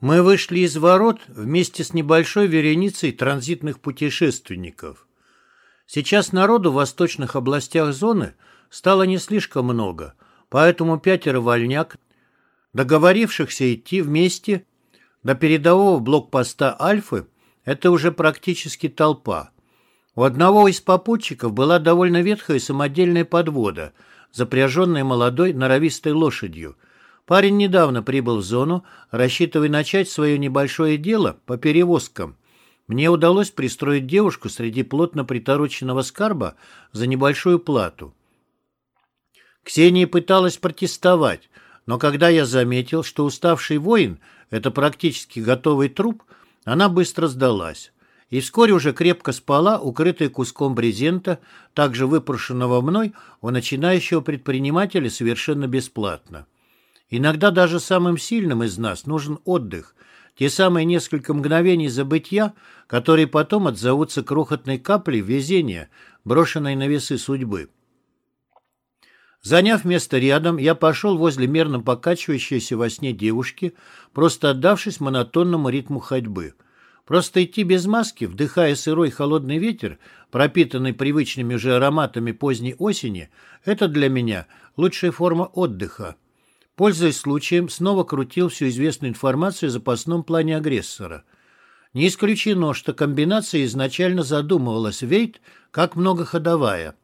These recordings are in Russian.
Мы вышли из ворот вместе с небольшой вереницей транзитных путешественников. Сейчас народу в восточных областях зоны стало не слишком много, поэтому пятеро вольняк, договорившихся идти вместе до передового блокпоста Альфы, это уже практически толпа. У одного из попутчиков была довольно ветхая самодельная подвода, запряженная молодой норовистой лошадью – Парень недавно прибыл в зону, рассчитывая начать свое небольшое дело по перевозкам. Мне удалось пристроить девушку среди плотно притороченного скарба за небольшую плату. Ксения пыталась протестовать, но когда я заметил, что уставший воин — это практически готовый труп, она быстро сдалась. И вскоре уже крепко спала, укрытая куском брезента, также выпрошенного мной у начинающего предпринимателя совершенно бесплатно. Иногда даже самым сильным из нас нужен отдых, те самые несколько мгновений забытья, которые потом отзовутся крохотной каплей везения, брошенной на весы судьбы. Заняв место рядом, я пошел возле мерно покачивающейся во сне девушки, просто отдавшись монотонному ритму ходьбы. Просто идти без маски, вдыхая сырой холодный ветер, пропитанный привычными уже ароматами поздней осени, это для меня лучшая форма отдыха. Пользуясь случаем, снова крутил всю известную информацию о запасном плане агрессора. Не исключено, что комбинация изначально задумывалась Вейт как многоходовая.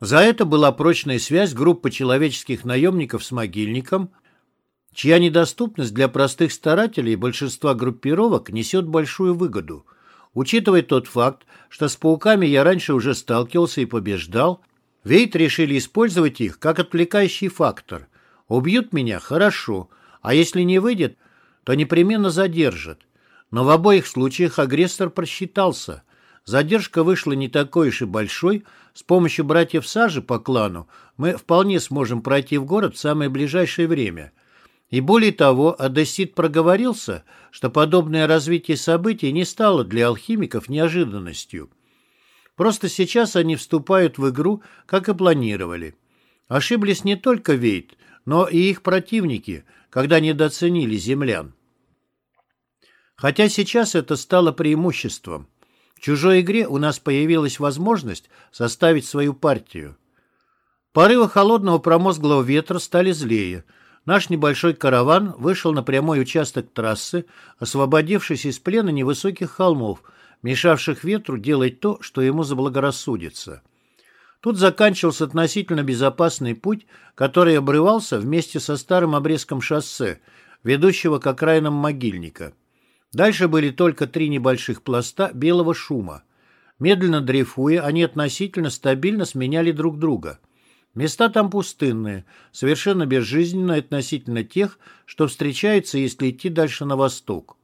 За это была прочная связь группы человеческих наемников с могильником, чья недоступность для простых старателей большинства группировок несет большую выгоду. Учитывая тот факт, что с пауками я раньше уже сталкивался и побеждал, Вейт решили использовать их как отвлекающий фактор. Убьют меня – хорошо, а если не выйдет, то непременно задержат. Но в обоих случаях агрессор просчитался. Задержка вышла не такой уж и большой. С помощью братьев Сажи по клану мы вполне сможем пройти в город в самое ближайшее время. И более того, Одессит проговорился, что подобное развитие событий не стало для алхимиков неожиданностью. Просто сейчас они вступают в игру, как и планировали. Ошиблись не только Вейт, но и их противники, когда недооценили землян. Хотя сейчас это стало преимуществом. В чужой игре у нас появилась возможность составить свою партию. Порывы холодного промозглого ветра стали злее. Наш небольшой караван вышел на прямой участок трассы, освободившись из плена невысоких холмов, мешавших ветру делать то, что ему заблагорассудится. Тут заканчивался относительно безопасный путь, который обрывался вместе со старым обрезком шоссе, ведущего к окраинам могильника. Дальше были только три небольших пласта белого шума. Медленно дрейфуя, они относительно стабильно сменяли друг друга. Места там пустынные, совершенно безжизненные относительно тех, что встречаются, если идти дальше на восток.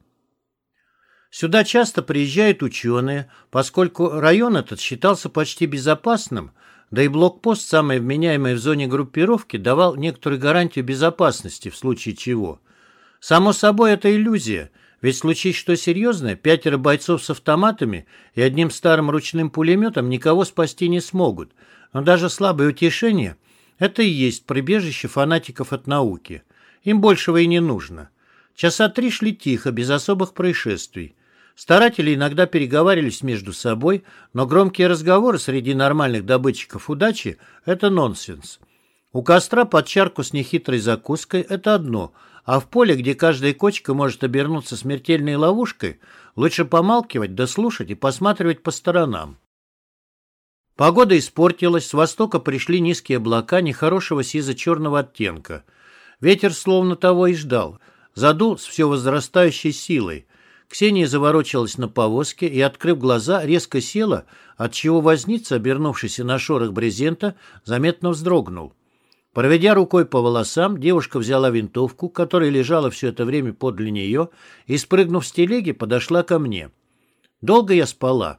Сюда часто приезжают ученые, поскольку район этот считался почти безопасным, да и блокпост, самый вменяемый в зоне группировки, давал некоторую гарантию безопасности в случае чего. Само собой, это иллюзия, ведь случись что серьезное, пятеро бойцов с автоматами и одним старым ручным пулеметом никого спасти не смогут, но даже слабое утешение – это и есть прибежище фанатиков от науки. Им большего и не нужно. Часа три шли тихо, без особых происшествий. Старатели иногда переговаривались между собой, но громкие разговоры среди нормальных добытчиков удачи – это нонсенс. У костра под чарку с нехитрой закуской – это одно, а в поле, где каждая кочка может обернуться смертельной ловушкой, лучше помалкивать, дослушать и посматривать по сторонам. Погода испортилась, с востока пришли низкие облака нехорошего сизо-черного оттенка. Ветер словно того и ждал, задул с все возрастающей силой – Ксения заворочилась на повозке и, открыв глаза, резко села, отчего возница, обернувшийся на шорох брезента, заметно вздрогнул. Проведя рукой по волосам, девушка взяла винтовку, которая лежала все это время подле нее, и, спрыгнув с телеги, подошла ко мне. Долго я спала.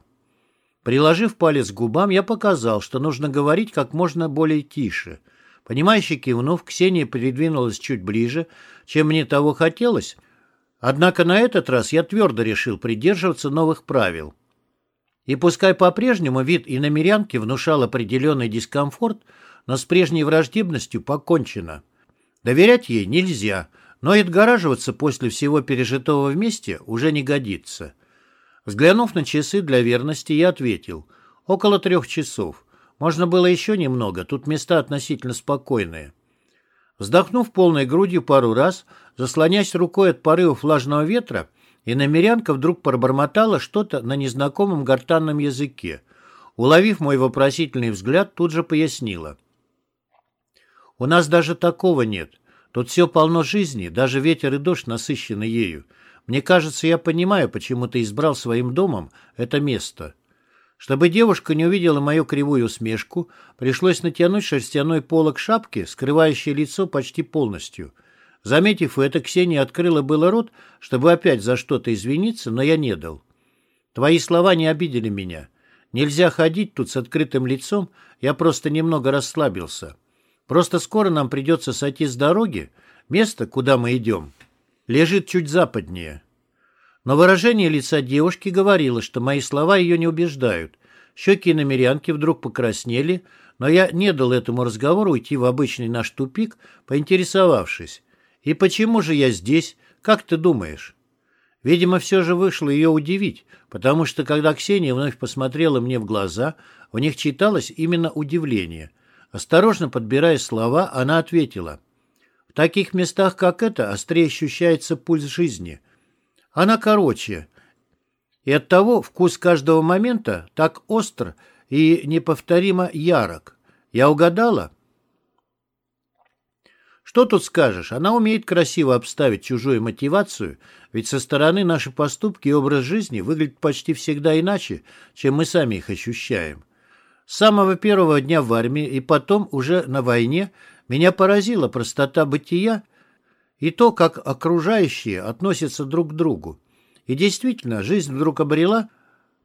Приложив палец к губам, я показал, что нужно говорить как можно более тише. Понимающе кивнув, Ксения придвинулась чуть ближе, чем мне того хотелось, Однако на этот раз я твердо решил придерживаться новых правил. И пускай по-прежнему вид иномерянки внушал определенный дискомфорт, но с прежней враждебностью покончено. Доверять ей нельзя, Но и отгораживаться после всего пережитого вместе уже не годится. Взглянув на часы для верности, я ответил. Около трех часов. Можно было еще немного, тут места относительно спокойные. Вздохнув полной грудью пару раз, заслонясь рукой от порывов влажного ветра, и намерянка вдруг пробормотала что-то на незнакомом гортанном языке. Уловив мой вопросительный взгляд, тут же пояснила. «У нас даже такого нет. Тут все полно жизни, даже ветер и дождь насыщены ею. Мне кажется, я понимаю, почему ты избрал своим домом это место. Чтобы девушка не увидела мою кривую усмешку, пришлось натянуть шерстяной полог шапки, скрывающий лицо почти полностью. Заметив это, Ксения открыла было рот, чтобы опять за что-то извиниться, но я не дал. Твои слова не обидели меня. Нельзя ходить тут с открытым лицом, я просто немного расслабился. Просто скоро нам придется сойти с дороги, место, куда мы идем, лежит чуть западнее. Но выражение лица девушки говорило, что мои слова ее не убеждают. Щеки намерянки вдруг покраснели, но я не дал этому разговору уйти в обычный наш тупик, поинтересовавшись. «И почему же я здесь? Как ты думаешь?» Видимо, все же вышло ее удивить, потому что, когда Ксения вновь посмотрела мне в глаза, в них читалось именно удивление. Осторожно подбирая слова, она ответила. «В таких местах, как это, острее ощущается пульс жизни. Она короче. И оттого вкус каждого момента так остр и неповторимо ярок. Я угадала? Что тут скажешь? Она умеет красиво обставить чужую мотивацию, ведь со стороны наши поступки и образ жизни выглядят почти всегда иначе, чем мы сами их ощущаем. С самого первого дня в армии и потом уже на войне меня поразила простота бытия и то, как окружающие относятся друг к другу. И действительно, жизнь вдруг обрела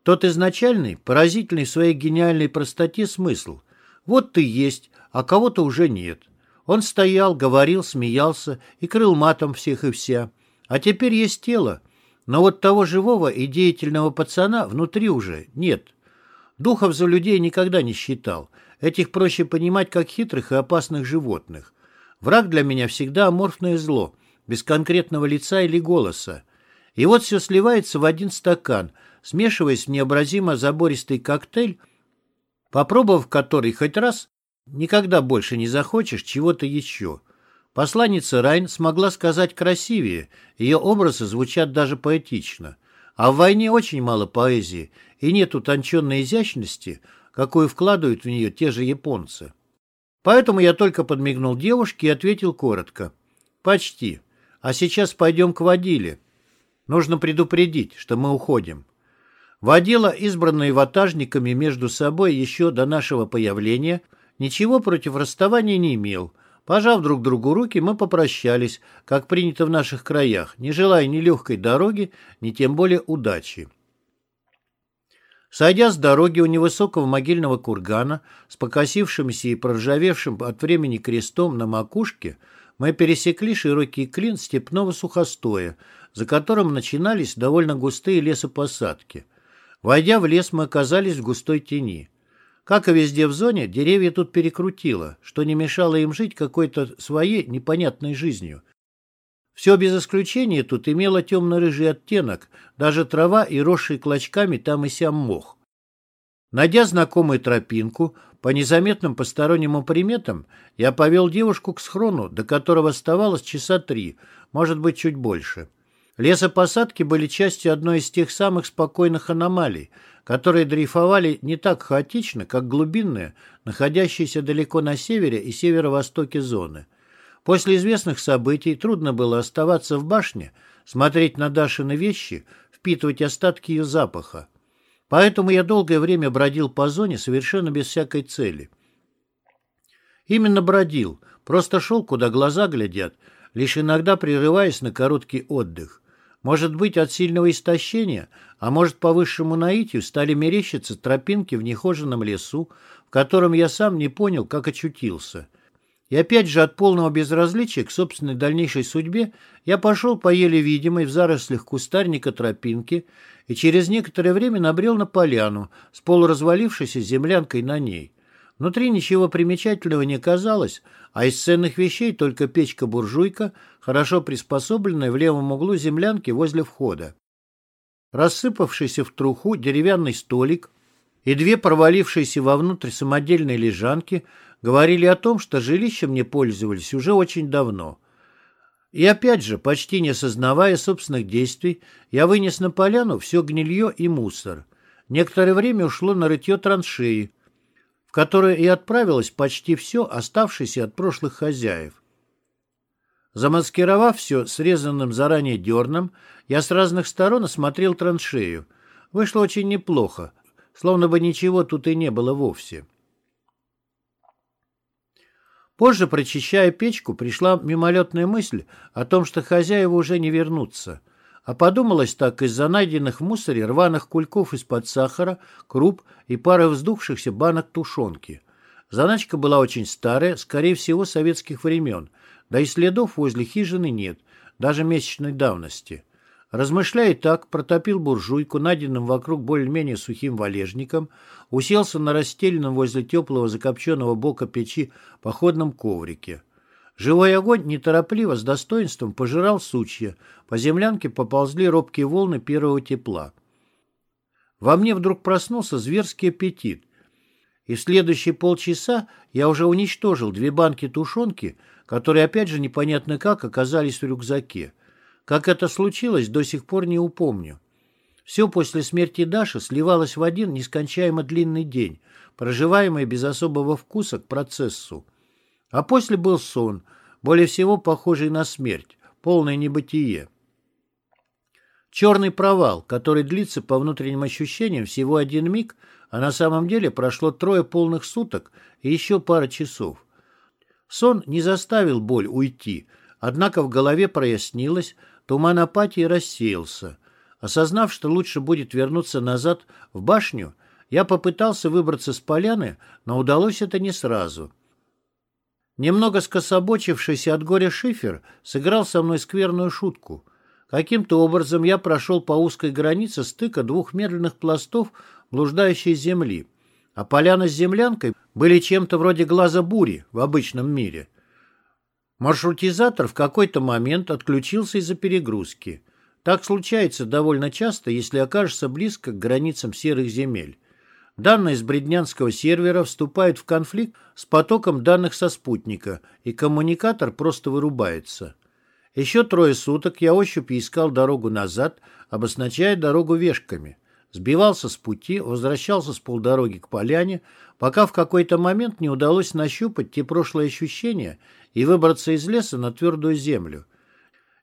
тот изначальный, поразительный в своей гениальной простоте смысл. Вот ты есть, а кого-то уже нет. Он стоял, говорил, смеялся и крыл матом всех и вся. А теперь есть тело, но вот того живого и деятельного пацана внутри уже нет. Духов за людей никогда не считал. Этих проще понимать как хитрых и опасных животных. Враг для меня всегда аморфное зло, без конкретного лица или голоса. И вот все сливается в один стакан, смешиваясь в необразимо забористый коктейль, попробовав который хоть раз, никогда больше не захочешь чего-то еще. Посланница Райн смогла сказать красивее, ее образы звучат даже поэтично. А в войне очень мало поэзии, и нет утонченной изящности, какую вкладывают в нее те же японцы. Поэтому я только подмигнул девушке и ответил коротко. «Почти. А сейчас пойдем к водиле. Нужно предупредить, что мы уходим». Водила, избранные ватажниками между собой еще до нашего появления, ничего против расставания не имел. Пожав друг другу руки, мы попрощались, как принято в наших краях, не желая ни легкой дороги, ни тем более удачи. Сойдя с дороги у невысокого могильного кургана с покосившимся и проржавевшим от времени крестом на макушке, мы пересекли широкий клин степного сухостоя, за которым начинались довольно густые лесопосадки. Войдя в лес, мы оказались в густой тени. Как и везде в зоне, деревья тут перекрутило, что не мешало им жить какой-то своей непонятной жизнью. Все без исключения тут имело темно-рыжий оттенок, даже трава и росший клочками там и сям мох. Найдя знакомую тропинку, по незаметным посторонним приметам, я повел девушку к схрону, до которого оставалось часа три, может быть, чуть больше. Лесопосадки были частью одной из тех самых спокойных аномалий, которые дрейфовали не так хаотично, как глубинные, находящиеся далеко на севере и северо-востоке зоны. После известных событий трудно было оставаться в башне, смотреть на Дашины вещи, впитывать остатки ее запаха. Поэтому я долгое время бродил по зоне совершенно без всякой цели. Именно бродил, просто шел, куда глаза глядят, лишь иногда прерываясь на короткий отдых. Может быть, от сильного истощения, а может, по высшему наитию стали мерещиться тропинки в нехоженном лесу, в котором я сам не понял, как очутился. И опять же от полного безразличия к собственной дальнейшей судьбе я пошел по еле видимой в зарослях кустарника тропинке и через некоторое время набрел на поляну с полуразвалившейся землянкой на ней. Внутри ничего примечательного не казалось, а из ценных вещей только печка-буржуйка, хорошо приспособленная в левом углу землянки возле входа. Рассыпавшийся в труху деревянный столик и две провалившиеся вовнутрь самодельные лежанки говорили о том, что жилищем не пользовались уже очень давно. И опять же, почти не осознавая собственных действий, я вынес на поляну все гнилье и мусор. Некоторое время ушло на рытье траншеи, в которое и отправилось почти все оставшееся от прошлых хозяев. Замаскировав все срезанным заранее дерном, я с разных сторон осмотрел траншею. Вышло очень неплохо, словно бы ничего тут и не было вовсе. Позже, прочищая печку, пришла мимолетная мысль о том, что хозяева уже не вернутся. А подумалось так из-за найденных в мусоре рваных кульков из-под сахара, круп и пары вздувшихся банок тушенки. Заначка была очень старая, скорее всего, советских времен, да и следов возле хижины нет, даже месячной давности. Размышляя так, протопил буржуйку, найденным вокруг более-менее сухим валежником, уселся на расстеленном возле теплого закопченного бока печи походном коврике. Живой огонь неторопливо, с достоинством пожирал сучья, по землянке поползли робкие волны первого тепла. Во мне вдруг проснулся зверский аппетит, и в следующие полчаса я уже уничтожил две банки тушенки, которые опять же непонятно как оказались в рюкзаке. Как это случилось, до сих пор не упомню. Все после смерти Даши сливалось в один нескончаемо длинный день, проживаемый без особого вкуса к процессу. А после был сон, более всего похожий на смерть, полное небытие. Черный провал, который длится по внутренним ощущениям всего один миг, а на самом деле прошло трое полных суток и еще пара часов. Сон не заставил боль уйти, однако в голове прояснилось, Туман апатии рассеялся. Осознав, что лучше будет вернуться назад в башню, я попытался выбраться с поляны, но удалось это не сразу. Немного скособочившийся от горя шифер сыграл со мной скверную шутку. Каким-то образом я прошел по узкой границе стыка двух медленных пластов блуждающей земли, а поляна с землянкой были чем-то вроде глаза бури в обычном мире. Маршрутизатор в какой-то момент отключился из-за перегрузки. Так случается довольно часто, если окажешься близко к границам серых земель. Данные с бреднянского сервера вступают в конфликт с потоком данных со спутника, и коммуникатор просто вырубается. Еще трое суток я ощупью искал дорогу назад, обозначая дорогу вешками. Сбивался с пути, возвращался с полдороги к поляне, пока в какой-то момент не удалось нащупать те прошлые ощущения и выбраться из леса на твердую землю.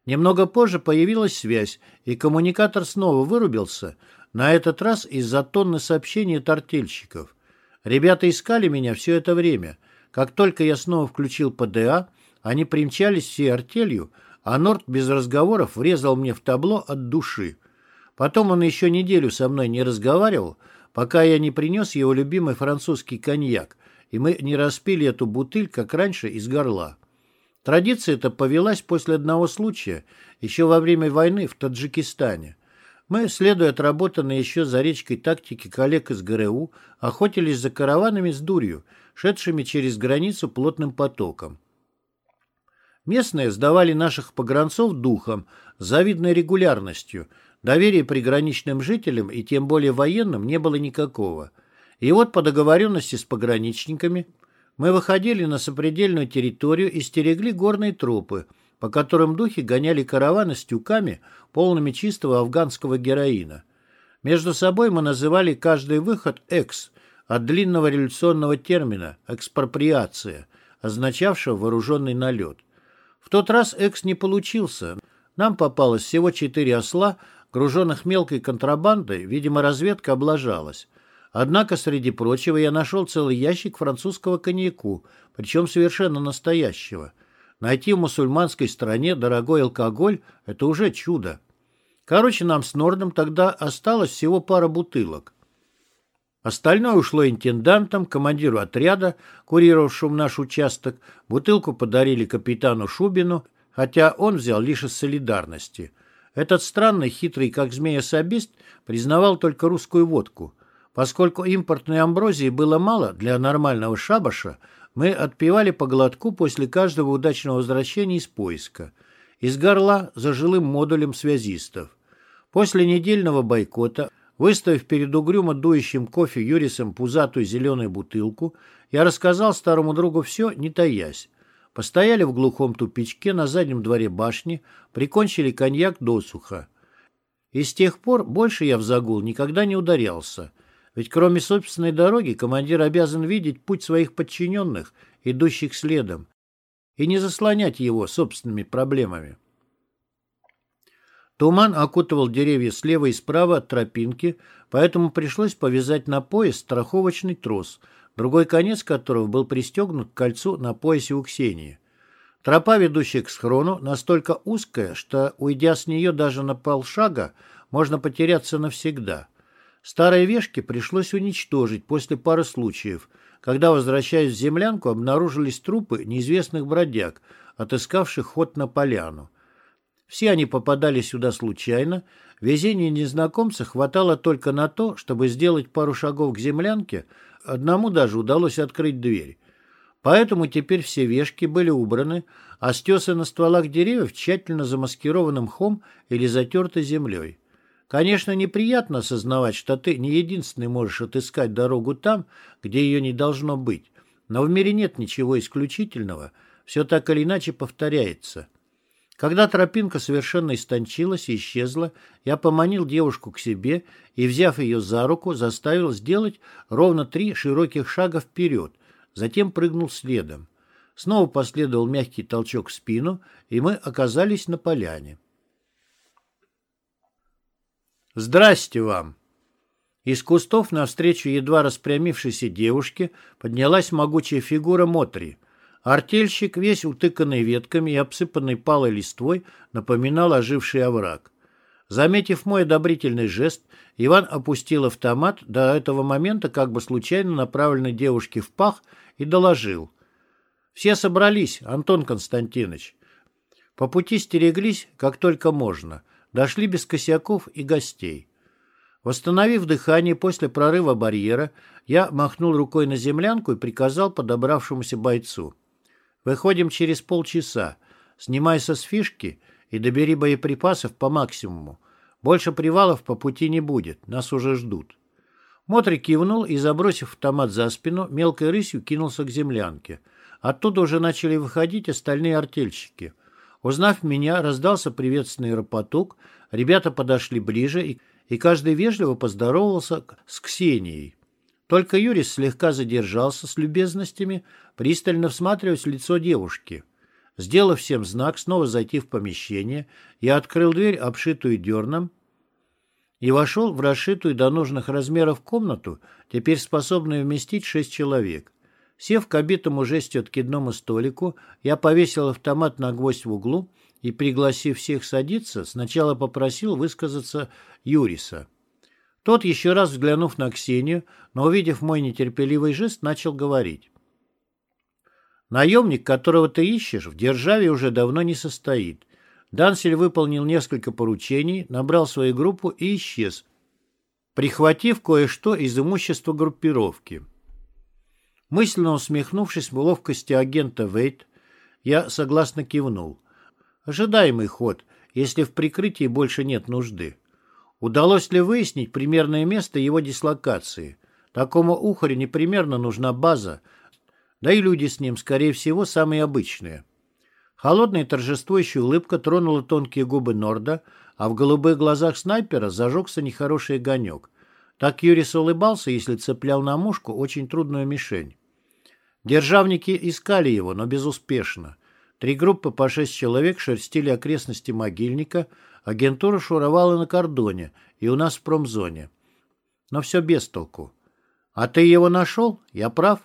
Немного позже появилась связь, и коммуникатор снова вырубился, на этот раз из-за тонны сообщений от артельщиков. Ребята искали меня все это время. Как только я снова включил ПДА, они примчались всей артелью, а Норт без разговоров врезал мне в табло от души. Потом он еще неделю со мной не разговаривал, пока я не принес его любимый французский коньяк, и мы не распили эту бутыль, как раньше, из горла. Традиция эта повелась после одного случая, еще во время войны в Таджикистане. Мы, следуя отработанной еще за речкой тактики коллег из ГРУ, охотились за караванами с дурью, шедшими через границу плотным потоком. Местные сдавали наших погранцов духом, завидной регулярностью – Доверия приграничным жителям и тем более военным не было никакого. И вот по договоренности с пограничниками мы выходили на сопредельную территорию и стерегли горные тропы, по которым духи гоняли караваны с тюками, полными чистого афганского героина. Между собой мы называли каждый выход «экс», от длинного революционного термина «экспроприация», означавшего вооруженный налет. В тот раз «экс» не получился. Нам попалось всего четыре осла, груженных мелкой контрабандой, видимо, разведка облажалась. Однако, среди прочего, я нашел целый ящик французского коньяку, причем совершенно настоящего. Найти в мусульманской стране дорогой алкоголь – это уже чудо. Короче, нам с Нордом тогда осталось всего пара бутылок. Остальное ушло интендантам, командиру отряда, курировавшему наш участок. Бутылку подарили капитану Шубину, хотя он взял лишь из солидарности – этот странный, хитрый, как змея-сабист, признавал только русскую водку. Поскольку импортной амброзии было мало для нормального шабаша, мы отпивали по глотку после каждого удачного возвращения из поиска. Из горла за жилым модулем связистов. После недельного бойкота, выставив перед угрюмо дующим кофе Юрисом пузатую зеленую бутылку, я рассказал старому другу все, не таясь. Постояли в глухом тупичке на заднем дворе башни, прикончили коньяк досуха. И с тех пор больше я в загул никогда не ударялся. Ведь кроме собственной дороги командир обязан видеть путь своих подчиненных, идущих следом, и не заслонять его собственными проблемами. Туман окутывал деревья слева и справа от тропинки, поэтому пришлось повязать на пояс страховочный трос, другой конец которого был пристегнут к кольцу на поясе у Ксении. Тропа, ведущая к схрону, настолько узкая, что, уйдя с нее даже на полшага, можно потеряться навсегда. Старые вешки пришлось уничтожить после пары случаев, когда, возвращаясь в землянку, обнаружились трупы неизвестных бродяг, отыскавших ход на поляну. Все они попадали сюда случайно, везения незнакомца хватало только на то, чтобы сделать пару шагов к землянке, одному даже удалось открыть дверь. Поэтому теперь все вешки были убраны, а стесы на стволах деревьев тщательно замаскированы мхом или затерты землей. Конечно, неприятно осознавать, что ты не единственный можешь отыскать дорогу там, где ее не должно быть. Но в мире нет ничего исключительного. Все так или иначе повторяется. Когда тропинка совершенно истончилась и исчезла, я поманил девушку к себе и, взяв ее за руку, заставил сделать ровно три широких шага вперед, затем прыгнул следом. Снова последовал мягкий толчок в спину, и мы оказались на поляне. «Здрасте вам!» Из кустов навстречу едва распрямившейся девушке поднялась могучая фигура Мотри. Артельщик, весь утыканный ветками и обсыпанный палой листвой, напоминал оживший овраг. Заметив мой одобрительный жест, Иван опустил автомат, до этого момента как бы случайно направленный девушке в пах, и доложил. «Все собрались, Антон Константинович. По пути стереглись, как только можно. Дошли без косяков и гостей. Восстановив дыхание после прорыва барьера, я махнул рукой на землянку и приказал подобравшемуся бойцу. «Выходим через полчаса. Снимайся с фишки и добери боеприпасов по максимуму. Больше привалов по пути не будет, нас уже ждут». Мотри кивнул и, забросив автомат за спину, мелкой рысью кинулся к землянке. Оттуда уже начали выходить остальные артельщики. Узнав меня, раздался приветственный ропоток, ребята подошли ближе, и, и каждый вежливо поздоровался с Ксенией. Только Юрис слегка задержался с любезностями, пристально всматриваясь в лицо девушки. Сделав всем знак снова зайти в помещение, я открыл дверь, обшитую дерном, и вошел в расшитую до нужных размеров комнату, теперь способную вместить шесть человек. Сев к обитому жестью откидному столику, я повесил автомат на гвоздь в углу и, пригласив всех садиться, сначала попросил высказаться Юриса. Тот, еще раз взглянув на Ксению, но увидев мой нетерпеливый жест, начал говорить. «Наемник, которого ты ищешь, в державе уже давно не состоит. Дансель выполнил несколько поручений, набрал свою группу и исчез, прихватив кое-что из имущества группировки». Мысленно усмехнувшись в ловкости агента Вейт, я согласно кивнул. Ожидаемый ход, если в прикрытии больше нет нужды. Удалось ли выяснить примерное место его дислокации? Такому ухарю непременно нужна база, да и люди с ним, скорее всего, самые обычные. Холодная торжествующая улыбка тронула тонкие губы Норда, а в голубых глазах снайпера зажегся нехороший огонек. Так Юрис улыбался, если цеплял на мушку очень трудную мишень. Державники искали его, но безуспешно. Три группы по шесть человек шерстили окрестности могильника, агентура шуровала на кордоне и у нас в промзоне. Но все без толку. «А ты его нашел? Я прав?»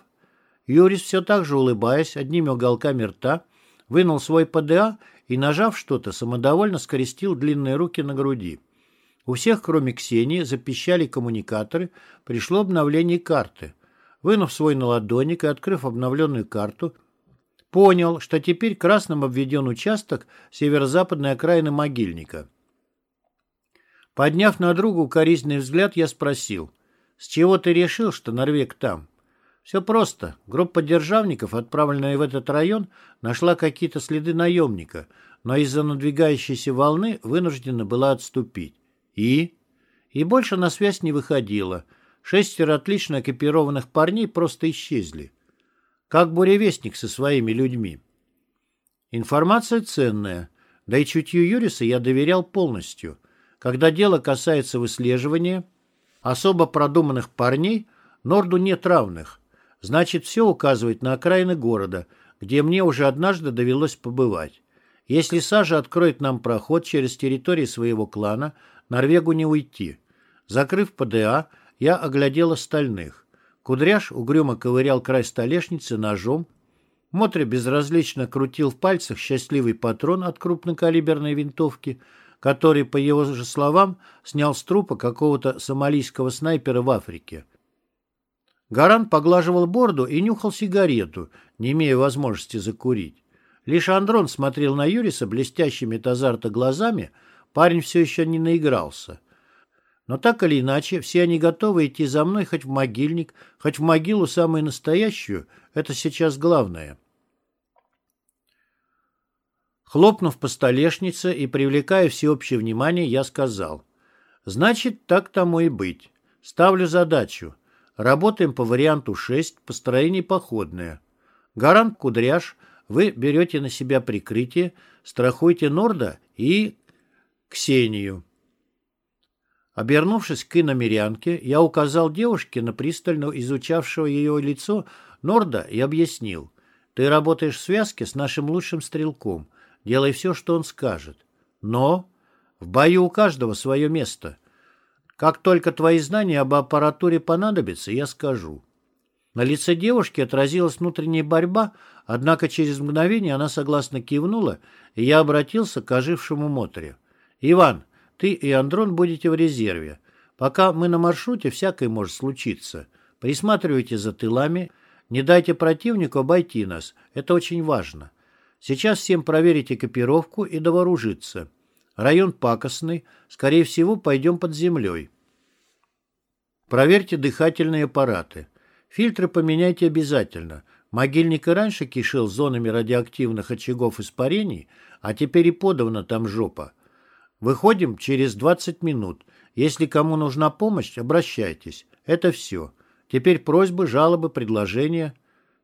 Юрис, все так же улыбаясь, одними уголками рта, вынул свой ПДА и, нажав что-то, самодовольно скрестил длинные руки на груди. У всех, кроме Ксении, запищали коммуникаторы, пришло обновление карты. Вынув свой наладонник и открыв обновленную карту, понял, что теперь красным обведен участок северо-западной окраины могильника. Подняв на другу укоризненный взгляд, я спросил, С чего ты решил, что Норвег там? Все просто. Группа державников, отправленная в этот район, нашла какие-то следы наемника, но из-за надвигающейся волны вынуждена была отступить. И? И больше на связь не выходила. Шестеро отлично экипированных парней просто исчезли. Как буревестник со своими людьми. Информация ценная. Да и чутью Юриса я доверял полностью. Когда дело касается выслеживания особо продуманных парней, Норду нет равных. Значит, все указывает на окраины города, где мне уже однажды довелось побывать. Если Сажа откроет нам проход через территорию своего клана, Норвегу не уйти. Закрыв ПДА, я оглядел остальных. Кудряш угрюмо ковырял край столешницы ножом. Мотри безразлично крутил в пальцах счастливый патрон от крупнокалиберной винтовки, который, по его же словам, снял с трупа какого-то сомалийского снайпера в Африке. Гаран поглаживал борду и нюхал сигарету, не имея возможности закурить. Лишь Андрон смотрел на Юриса блестящими от азарта глазами, парень все еще не наигрался. Но так или иначе, все они готовы идти за мной хоть в могильник, хоть в могилу самую настоящую, это сейчас главное. Хлопнув по столешнице и привлекая всеобщее внимание, я сказал, «Значит, так тому и быть. Ставлю задачу. Работаем по варианту 6, построение походное. Гарант Кудряш, вы берете на себя прикрытие, страхуйте Норда и Ксению». Обернувшись к иномерянке, я указал девушке на пристально изучавшего ее лицо Норда и объяснил. «Ты работаешь в связке с нашим лучшим стрелком. Делай все, что он скажет. Но в бою у каждого свое место. Как только твои знания об аппаратуре понадобятся, я скажу». На лице девушки отразилась внутренняя борьба, однако через мгновение она согласно кивнула, и я обратился к ожившему Мотре. «Иван, ты и Андрон будете в резерве. Пока мы на маршруте, всякое может случиться. Присматривайте за тылами, не дайте противнику обойти нас. Это очень важно. Сейчас всем проверить экипировку и довооружиться. Район пакостный, скорее всего, пойдем под землей. Проверьте дыхательные аппараты. Фильтры поменяйте обязательно. Могильник и раньше кишел зонами радиоактивных очагов испарений, а теперь и подавно там жопа. Выходим через 20 минут. Если кому нужна помощь, обращайтесь. Это все. Теперь просьбы, жалобы, предложения.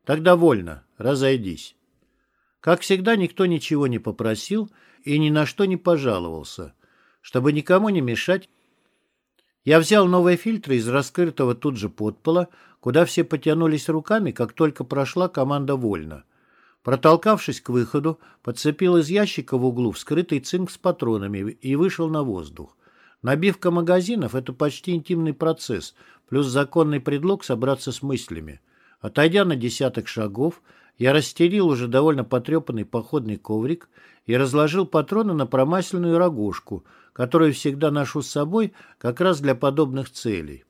Тогда вольно. Разойдись. Как всегда, никто ничего не попросил и ни на что не пожаловался. Чтобы никому не мешать, я взял новые фильтры из раскрытого тут же подпола, куда все потянулись руками, как только прошла команда «Вольно». Протолкавшись к выходу, подцепил из ящика в углу вскрытый цинк с патронами и вышел на воздух. Набивка магазинов – это почти интимный процесс, плюс законный предлог собраться с мыслями. Отойдя на десяток шагов, я расстелил уже довольно потрепанный походный коврик и разложил патроны на промасленную рогожку, которую всегда ношу с собой как раз для подобных целей.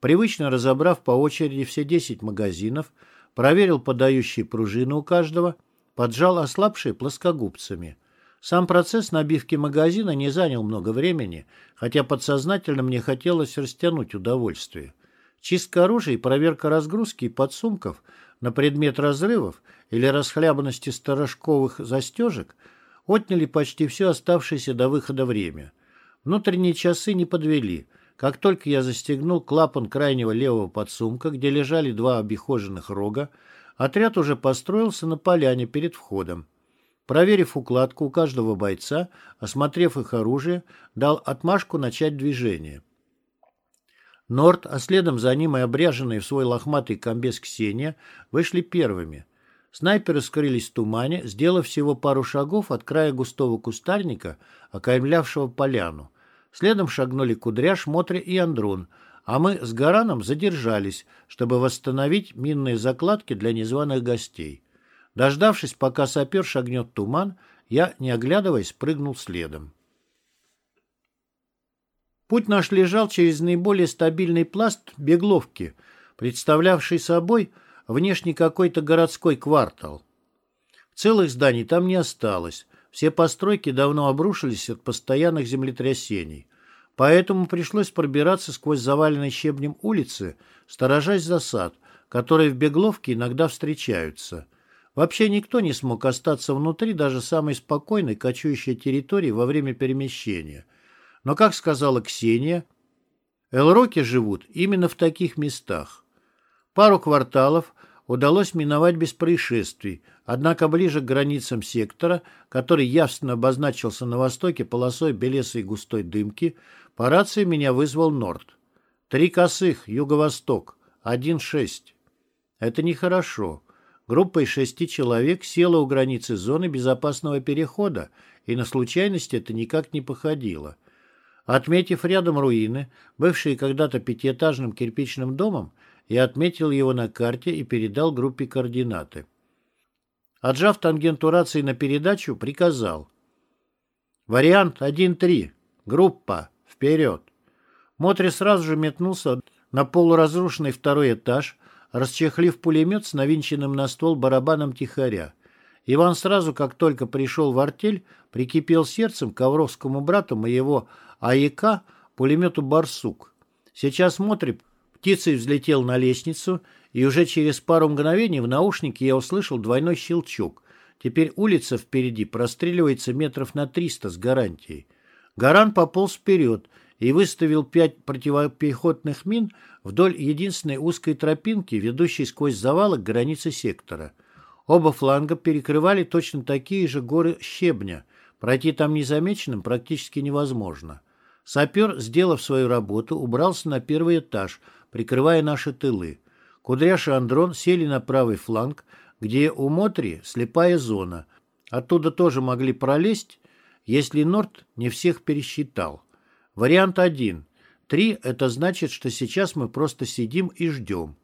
Привычно разобрав по очереди все 10 магазинов – проверил подающие пружины у каждого, поджал ослабшие плоскогубцами. Сам процесс набивки магазина не занял много времени, хотя подсознательно мне хотелось растянуть удовольствие. Чистка оружия и проверка разгрузки и подсумков на предмет разрывов или расхлябанности сторожковых застежек отняли почти все оставшееся до выхода время. Внутренние часы не подвели – как только я застегнул клапан крайнего левого подсумка, где лежали два обихоженных рога, отряд уже построился на поляне перед входом. Проверив укладку у каждого бойца, осмотрев их оружие, дал отмашку начать движение. Норт, а следом за ним и обряженные в свой лохматый комбез Ксения, вышли первыми. Снайперы скрылись в тумане, сделав всего пару шагов от края густого кустарника, окаймлявшего поляну. Следом шагнули Кудряш, Мотри и Андрун, а мы с Гараном задержались, чтобы восстановить минные закладки для незваных гостей. Дождавшись, пока сапер шагнет туман, я, не оглядываясь, прыгнул следом. Путь наш лежал через наиболее стабильный пласт Бегловки, представлявший собой внешне какой-то городской квартал. Целых зданий там не осталось, все постройки давно обрушились от постоянных землетрясений. Поэтому пришлось пробираться сквозь заваленные щебнем улицы, сторожась засад, которые в Бегловке иногда встречаются. Вообще никто не смог остаться внутри даже самой спокойной кочующей территории во время перемещения. Но, как сказала Ксения, Элроки живут именно в таких местах. Пару кварталов удалось миновать без происшествий, однако ближе к границам сектора, который явственно обозначился на востоке полосой белесой густой дымки, по рации меня вызвал Норд. Три косых, юго-восток, один-шесть. Это нехорошо. Группа из шести человек села у границы зоны безопасного перехода, и на случайность это никак не походило. Отметив рядом руины, бывшие когда-то пятиэтажным кирпичным домом, я отметил его на карте и передал группе координаты. Отжав тангенту рации на передачу, приказал. «Вариант 1-3. Группа. Вперед!» Мотри сразу же метнулся на полуразрушенный второй этаж, расчехлив пулемет с навинченным на ствол барабаном тихоря. Иван сразу, как только пришел в артель, прикипел сердцем к ковровскому брату моего АЕК пулемету «Барсук». Сейчас Мотреб птицей взлетел на лестницу, и уже через пару мгновений в наушнике я услышал двойной щелчок. Теперь улица впереди простреливается метров на триста с гарантией. Гаран пополз вперед и выставил пять противопехотных мин вдоль единственной узкой тропинки, ведущей сквозь завалы к границе сектора. Оба фланга перекрывали точно такие же горы щебня. Пройти там незамеченным практически невозможно. Сапер, сделав свою работу, убрался на первый этаж, прикрывая наши тылы. Кудряш и Андрон сели на правый фланг, где у Мотри слепая зона. Оттуда тоже могли пролезть, если Норт не всех пересчитал. Вариант один. Три – это значит, что сейчас мы просто сидим и ждем.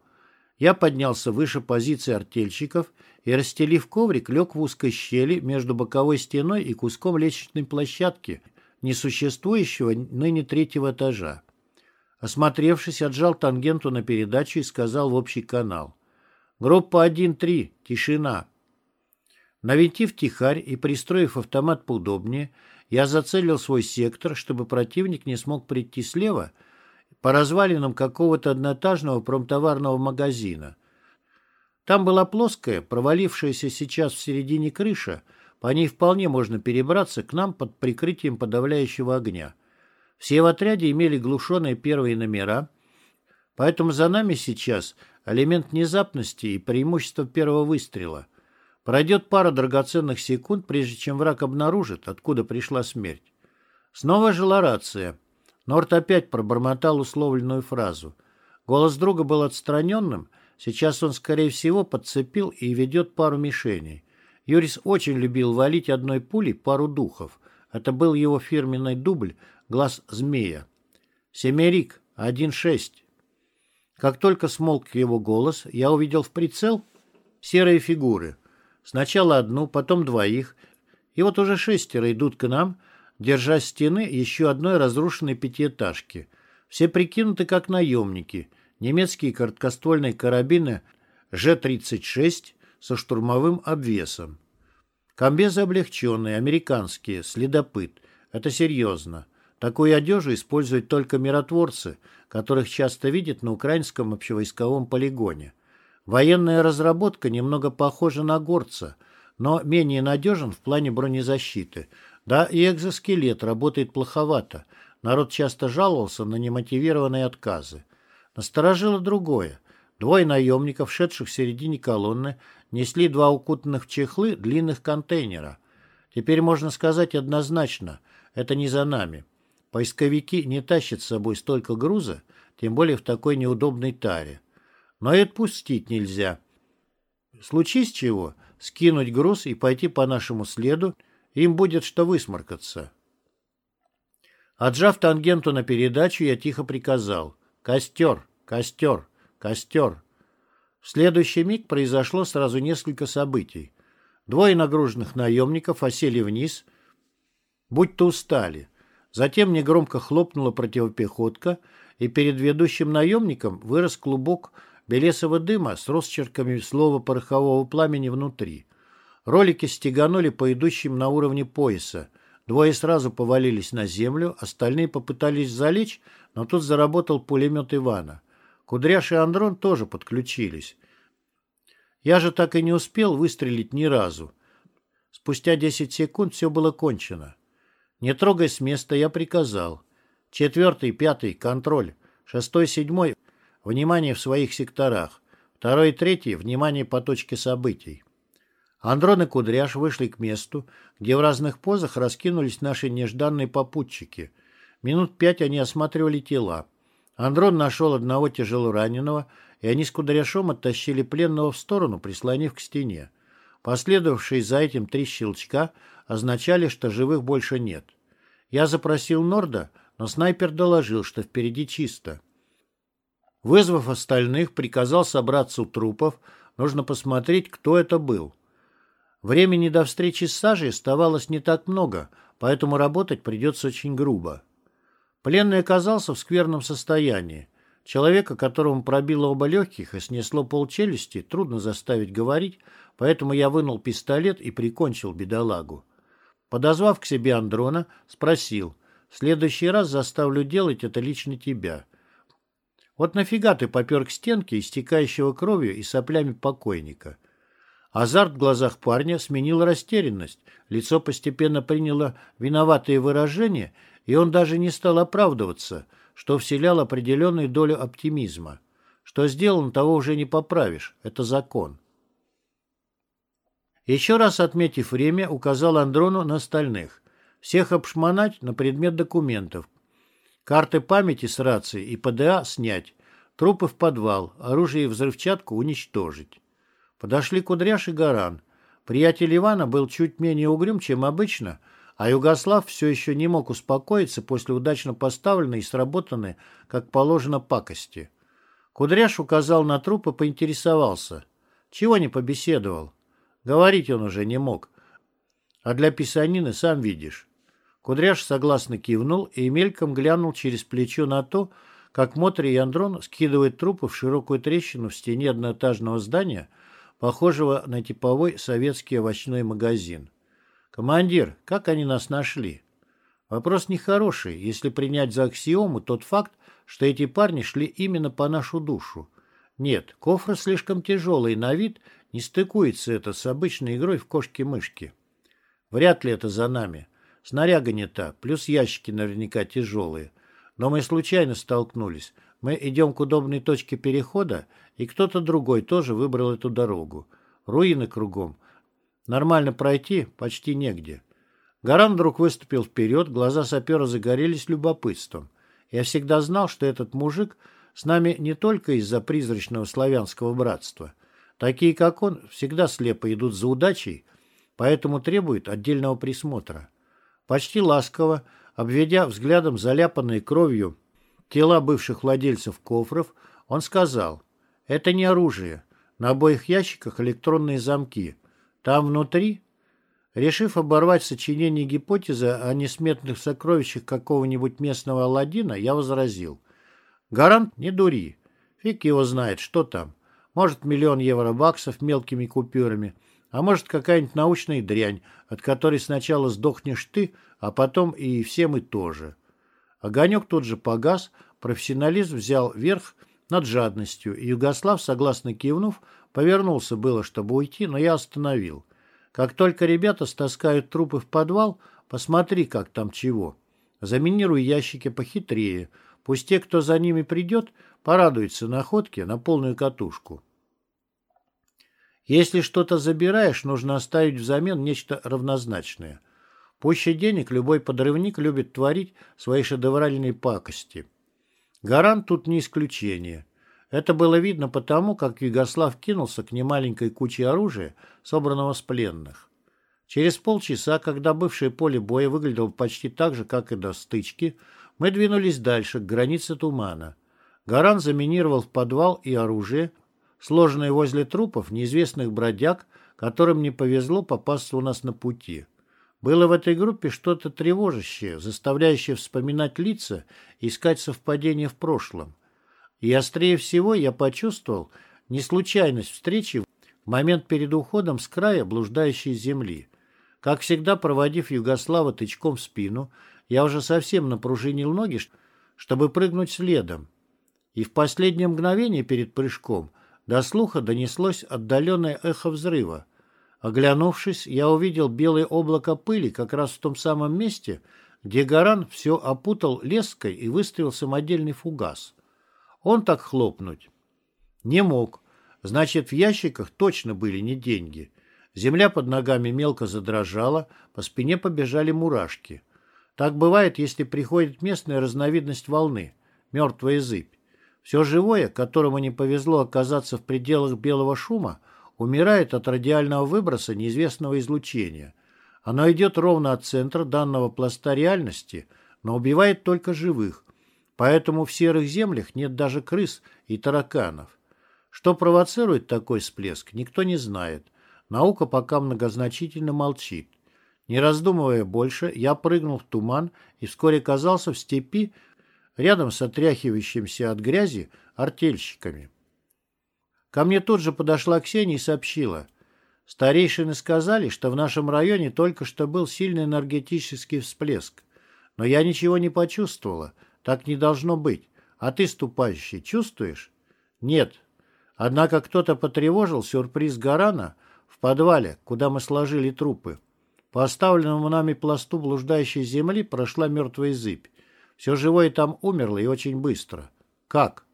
Я поднялся выше позиции артельщиков и, расстелив коврик, лег в узкой щели между боковой стеной и куском лестничной площадки, несуществующего ныне третьего этажа. Осмотревшись, отжал тангенту на передачу и сказал в общий канал. «Группа 1-3. Тишина». Навинтив тихарь и пристроив автомат поудобнее, я зацелил свой сектор, чтобы противник не смог прийти слева по развалинам какого-то одноэтажного промтоварного магазина. Там была плоская, провалившаяся сейчас в середине крыша, по ней вполне можно перебраться к нам под прикрытием подавляющего огня. Все в отряде имели глушеные первые номера, поэтому за нами сейчас элемент внезапности и преимущество первого выстрела – Пройдет пара драгоценных секунд, прежде чем враг обнаружит, откуда пришла смерть. Снова жила рация. Норт опять пробормотал условленную фразу. Голос друга был отстраненным. Сейчас он, скорее всего, подцепил и ведет пару мишеней. Юрис очень любил валить одной пулей пару духов. Это был его фирменный дубль «Глаз змея». «Семерик, один шесть». Как только смолк его голос, я увидел в прицел серые фигуры — Сначала одну, потом двоих. И вот уже шестеро идут к нам, держа стены еще одной разрушенной пятиэтажки. Все прикинуты как наемники. Немецкие короткоствольные карабины Ж-36 со штурмовым обвесом. Комбезы облегченные, американские, следопыт. Это серьезно. Такую одежду используют только миротворцы, которых часто видят на украинском общевойсковом полигоне. Военная разработка немного похожа на горца, но менее надежен в плане бронезащиты. Да, и экзоскелет работает плоховато. Народ часто жаловался на немотивированные отказы. Насторожило другое. Двое наемников, шедших в середине колонны, несли два укутанных в чехлы длинных контейнера. Теперь можно сказать однозначно, это не за нами. Поисковики не тащат с собой столько груза, тем более в такой неудобной таре. Но и отпустить нельзя. Случись чего, скинуть груз и пойти по нашему следу, им будет что высморкаться. Отжав тангенту на передачу, я тихо приказал. «Костер! Костер! Костер!» В следующий миг произошло сразу несколько событий. Двое нагруженных наемников осели вниз, будь-то устали. Затем негромко хлопнула противопехотка, и перед ведущим наемником вырос клубок белесого дыма с росчерками слова порохового пламени внутри. Ролики стеганули по идущим на уровне пояса. Двое сразу повалились на землю, остальные попытались залечь, но тут заработал пулемет Ивана. Кудряш и Андрон тоже подключились. Я же так и не успел выстрелить ни разу. Спустя 10 секунд все было кончено. Не трогая с места, я приказал. Четвертый, пятый, контроль. Шестой, седьмой, внимание в своих секторах. Второй и третий, внимание по точке событий. Андрон и Кудряш вышли к месту, где в разных позах раскинулись наши нежданные попутчики. Минут пять они осматривали тела. Андрон нашел одного тяжело раненого, и они с Кудряшом оттащили пленного в сторону, прислонив к стене. Последовавшие за этим три щелчка означали, что живых больше нет. Я запросил Норда, но снайпер доложил, что впереди чисто. Вызвав остальных, приказал собраться у трупов, нужно посмотреть, кто это был. Времени до встречи с Сажей оставалось не так много, поэтому работать придется очень грубо. Пленный оказался в скверном состоянии. Человека, которому пробило оба легких и снесло полчелюсти, трудно заставить говорить, поэтому я вынул пистолет и прикончил бедолагу. Подозвав к себе Андрона, спросил, «В следующий раз заставлю делать это лично тебя». «Вот нафига ты попер к стенке, истекающего кровью и соплями покойника?» Азарт в глазах парня сменил растерянность, лицо постепенно приняло виноватые выражения, и он даже не стал оправдываться, что вселял определенную долю оптимизма. Что сделано, того уже не поправишь, это закон. Еще раз отметив время, указал Андрону на остальных. Всех обшмонать на предмет документов. Карты памяти с рации и ПДА снять. Трупы в подвал, оружие и взрывчатку уничтожить. Подошли Кудряш и Гаран. Приятель Ивана был чуть менее угрюм, чем обычно, а Югослав все еще не мог успокоиться после удачно поставленной и сработанной, как положено, пакости. Кудряш указал на труп и поинтересовался. Чего не побеседовал? Говорить он уже не мог. А для писанины сам видишь. Кудряш согласно кивнул и мельком глянул через плечо на то, как Мотри и Андрон скидывают трупы в широкую трещину в стене одноэтажного здания, похожего на типовой советский овощной магазин. «Командир, как они нас нашли?» Вопрос нехороший, если принять за аксиому тот факт, что эти парни шли именно по нашу душу. Нет, кофры слишком тяжелые на вид, не стыкуется это с обычной игрой в кошки-мышки. Вряд ли это за нами. Снаряга не та, плюс ящики наверняка тяжелые. Но мы случайно столкнулись. Мы идем к удобной точке перехода, и кто-то другой тоже выбрал эту дорогу. Руины кругом. Нормально пройти почти негде. Гаран вдруг выступил вперед, глаза сапера загорелись любопытством. Я всегда знал, что этот мужик с нами не только из-за призрачного славянского братства. Такие, как он, всегда слепо идут за удачей, поэтому требуют отдельного присмотра. Почти ласково, обведя взглядом заляпанные кровью тела бывших владельцев кофров, он сказал, «Это не оружие. На обоих ящиках электронные замки. Там внутри...» Решив оборвать сочинение гипотезы о несметных сокровищах какого-нибудь местного Аладдина, я возразил. «Гарант, не дури. Фиг его знает, что там. Может, миллион евро-баксов мелкими купюрами, а может, какая-нибудь научная дрянь, от которой сначала сдохнешь ты, а потом и все мы тоже». Огонек тут же погас, профессионализм взял верх над жадностью, и Югослав, согласно кивнув, повернулся было, чтобы уйти, но я остановил. Как только ребята стаскают трупы в подвал, посмотри, как там чего. Заминируй ящики похитрее. Пусть те, кто за ними придет, порадуются находке на полную катушку. Если что-то забираешь, нужно оставить взамен нечто равнозначное. Пуще денег любой подрывник любит творить свои шедевральные пакости. Гарант тут не исключение. Это было видно потому, как Югослав кинулся к немаленькой куче оружия, собранного с пленных. Через полчаса, когда бывшее поле боя выглядело почти так же, как и до стычки, мы двинулись дальше, к границе тумана. Гаран заминировал подвал и оружие, сложенное возле трупов неизвестных бродяг, которым не повезло попасться у нас на пути. Было в этой группе что-то тревожащее, заставляющее вспоминать лица и искать совпадения в прошлом. И острее всего я почувствовал не случайность встречи в момент перед уходом с края блуждающей земли. Как всегда, проводив Югослава тычком в спину, я уже совсем напружинил ноги, чтобы прыгнуть следом. И в последнее мгновение перед прыжком до слуха донеслось отдаленное эхо взрыва. Оглянувшись, я увидел белое облако пыли как раз в том самом месте, где Гаран все опутал леской и выставил самодельный фугас. Он так хлопнуть не мог. Значит, в ящиках точно были не деньги. Земля под ногами мелко задрожала, по спине побежали мурашки. Так бывает, если приходит местная разновидность волны – мертвая зыбь. Все живое, которому не повезло оказаться в пределах белого шума, умирает от радиального выброса неизвестного излучения. Оно идет ровно от центра данного пласта реальности, но убивает только живых. Поэтому в серых землях нет даже крыс и тараканов. Что провоцирует такой всплеск, никто не знает. Наука пока многозначительно молчит. Не раздумывая больше, я прыгнул в туман и вскоре оказался в степи, рядом с отряхивающимся от грязи артельщиками. Ко мне тут же подошла Ксения и сообщила. Старейшины сказали, что в нашем районе только что был сильный энергетический всплеск. Но я ничего не почувствовала. Так не должно быть. А ты, ступающий, чувствуешь? Нет. Однако кто-то потревожил сюрприз Гарана в подвале, куда мы сложили трупы. По оставленному нами пласту блуждающей земли прошла мертвая зыбь. Все живое там умерло и очень быстро. Как?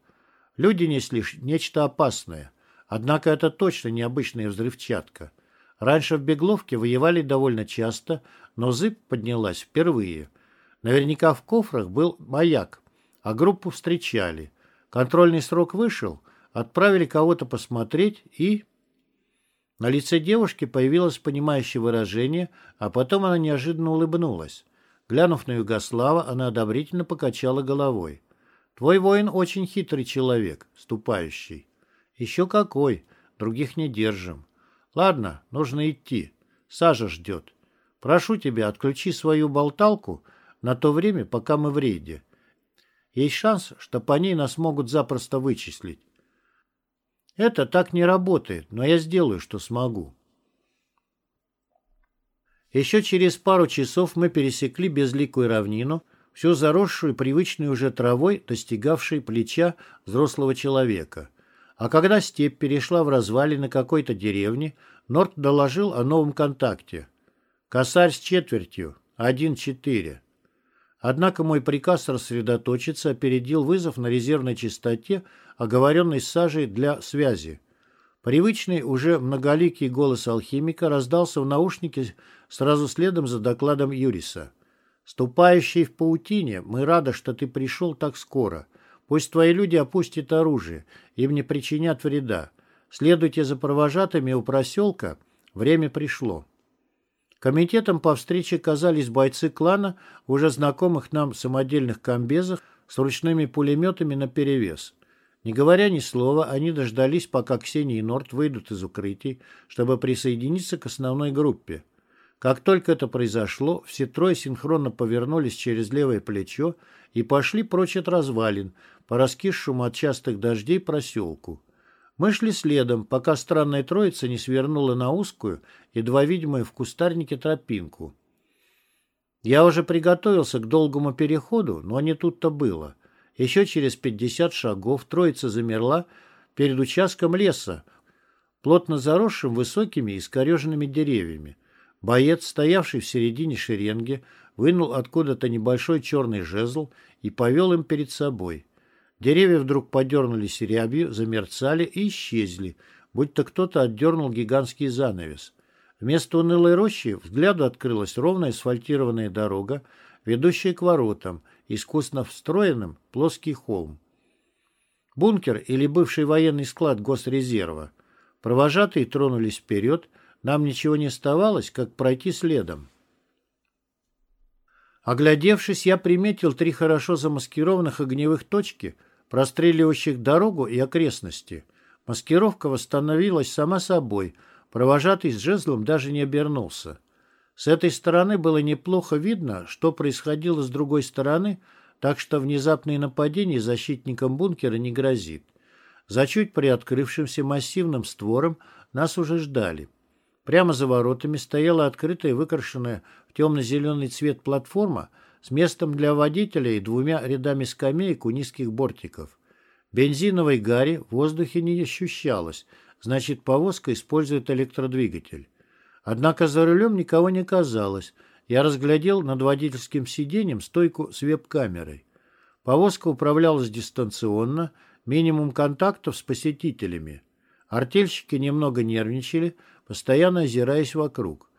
Люди несли нечто опасное. Однако это точно необычная взрывчатка. Раньше в Бегловке воевали довольно часто, но зыбь поднялась впервые. Наверняка в кофрах был маяк, а группу встречали. Контрольный срок вышел, отправили кого-то посмотреть и... На лице девушки появилось понимающее выражение, а потом она неожиданно улыбнулась. Глянув на Югослава, она одобрительно покачала головой. «Твой воин очень хитрый человек, ступающий». «Еще какой. Других не держим. Ладно, нужно идти. Сажа ждет. Прошу тебя, отключи свою болталку на то время, пока мы в рейде. Есть шанс, что по ней нас могут запросто вычислить. Это так не работает, но я сделаю, что смогу». Еще через пару часов мы пересекли безликую равнину, всю заросшую привычной уже травой, достигавшей плеча взрослого человека. А когда степь перешла в развалины какой-то деревни, Норт доложил о новом контакте. «Косарь с четвертью. Один-четыре». Однако мой приказ рассредоточиться опередил вызов на резервной частоте, оговоренной с сажей для связи. Привычный, уже многоликий голос алхимика раздался в наушнике сразу следом за докладом Юриса. «Ступающий в паутине, мы рады, что ты пришел так скоро. Пусть твои люди опустят оружие, им не причинят вреда. Следуйте за провожатыми у проселка, время пришло». Комитетом по встрече казались бойцы клана, уже знакомых нам самодельных комбезах с ручными пулеметами наперевес. Не говоря ни слова, они дождались, пока Ксения и Норт выйдут из укрытий, чтобы присоединиться к основной группе. Как только это произошло, все трое синхронно повернулись через левое плечо и пошли прочь от развалин, по раскисшему от частых дождей проселку. Мы шли следом, пока странная троица не свернула на узкую, едва видимую в кустарнике тропинку. Я уже приготовился к долгому переходу, но не тут-то было. Еще через пятьдесят шагов троица замерла перед участком леса, плотно заросшим высокими и искореженными деревьями. Боец, стоявший в середине шеренги, вынул откуда-то небольшой черный жезл и повел им перед собой. Деревья вдруг подернулись рябью, замерцали и исчезли, будто кто-то отдернул гигантский занавес. Вместо унылой рощи взгляду открылась ровная асфальтированная дорога, ведущая к воротам, искусно встроенным плоский холм. Бункер или бывший военный склад Госрезерва. Провожатые тронулись вперед, нам ничего не оставалось, как пройти следом. Оглядевшись, я приметил три хорошо замаскированных огневых точки, простреливающих дорогу и окрестности. Маскировка восстановилась сама собой, провожатый с жезлом даже не обернулся. С этой стороны было неплохо видно, что происходило с другой стороны, так что внезапное нападение защитникам бункера не грозит. За чуть приоткрывшимся массивным створом нас уже ждали. Прямо за воротами стояла открытая, выкрашенная в темно-зеленый цвет платформа с местом для водителя и двумя рядами скамеек у низких бортиков. Бензиновой гари в воздухе не ощущалось, значит, повозка использует электродвигатель. Однако за рулем никого не казалось. Я разглядел над водительским сиденьем стойку с веб-камерой. Повозка управлялась дистанционно, минимум контактов с посетителями. Артельщики немного нервничали, постоянно озираясь вокруг.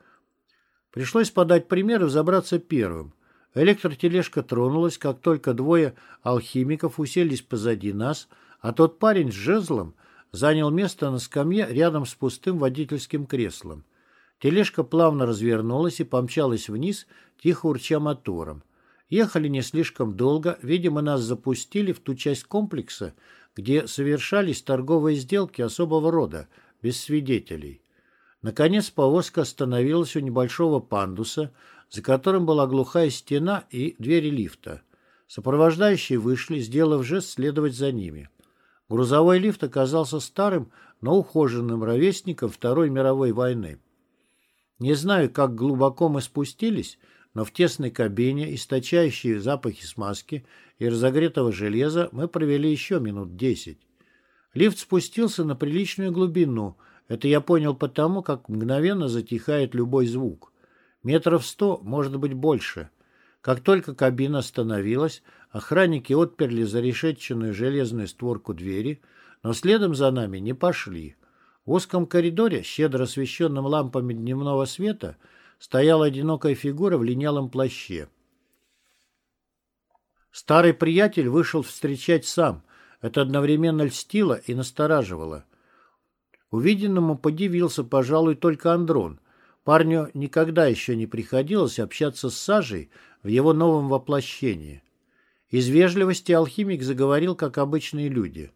Пришлось подать пример и забраться первым. Электротележка тронулась, как только двое алхимиков уселись позади нас, а тот парень с жезлом занял место на скамье рядом с пустым водительским креслом. Тележка плавно развернулась и помчалась вниз, тихо урча мотором. Ехали не слишком долго, видимо, нас запустили в ту часть комплекса, где совершались торговые сделки особого рода, без свидетелей. Наконец повозка остановилась у небольшого пандуса, за которым была глухая стена и двери лифта. Сопровождающие вышли, сделав жест следовать за ними. Грузовой лифт оказался старым, но ухоженным ровесником Второй мировой войны. Не знаю, как глубоко мы спустились, но в тесной кабине, источающей запахи смазки и разогретого железа, мы провели еще минут десять. Лифт спустился на приличную глубину. Это я понял потому, как мгновенно затихает любой звук. Метров сто, может быть, больше. Как только кабина остановилась, охранники отперли зарешетченную железную створку двери, но следом за нами не пошли. В узком коридоре, щедро освещенном лампами дневного света, стояла одинокая фигура в линялом плаще. Старый приятель вышел встречать сам. Это одновременно льстило и настораживало. Увиденному подивился, пожалуй, только Андрон. Парню никогда еще не приходилось общаться с Сажей в его новом воплощении. Из вежливости алхимик заговорил, как обычные люди.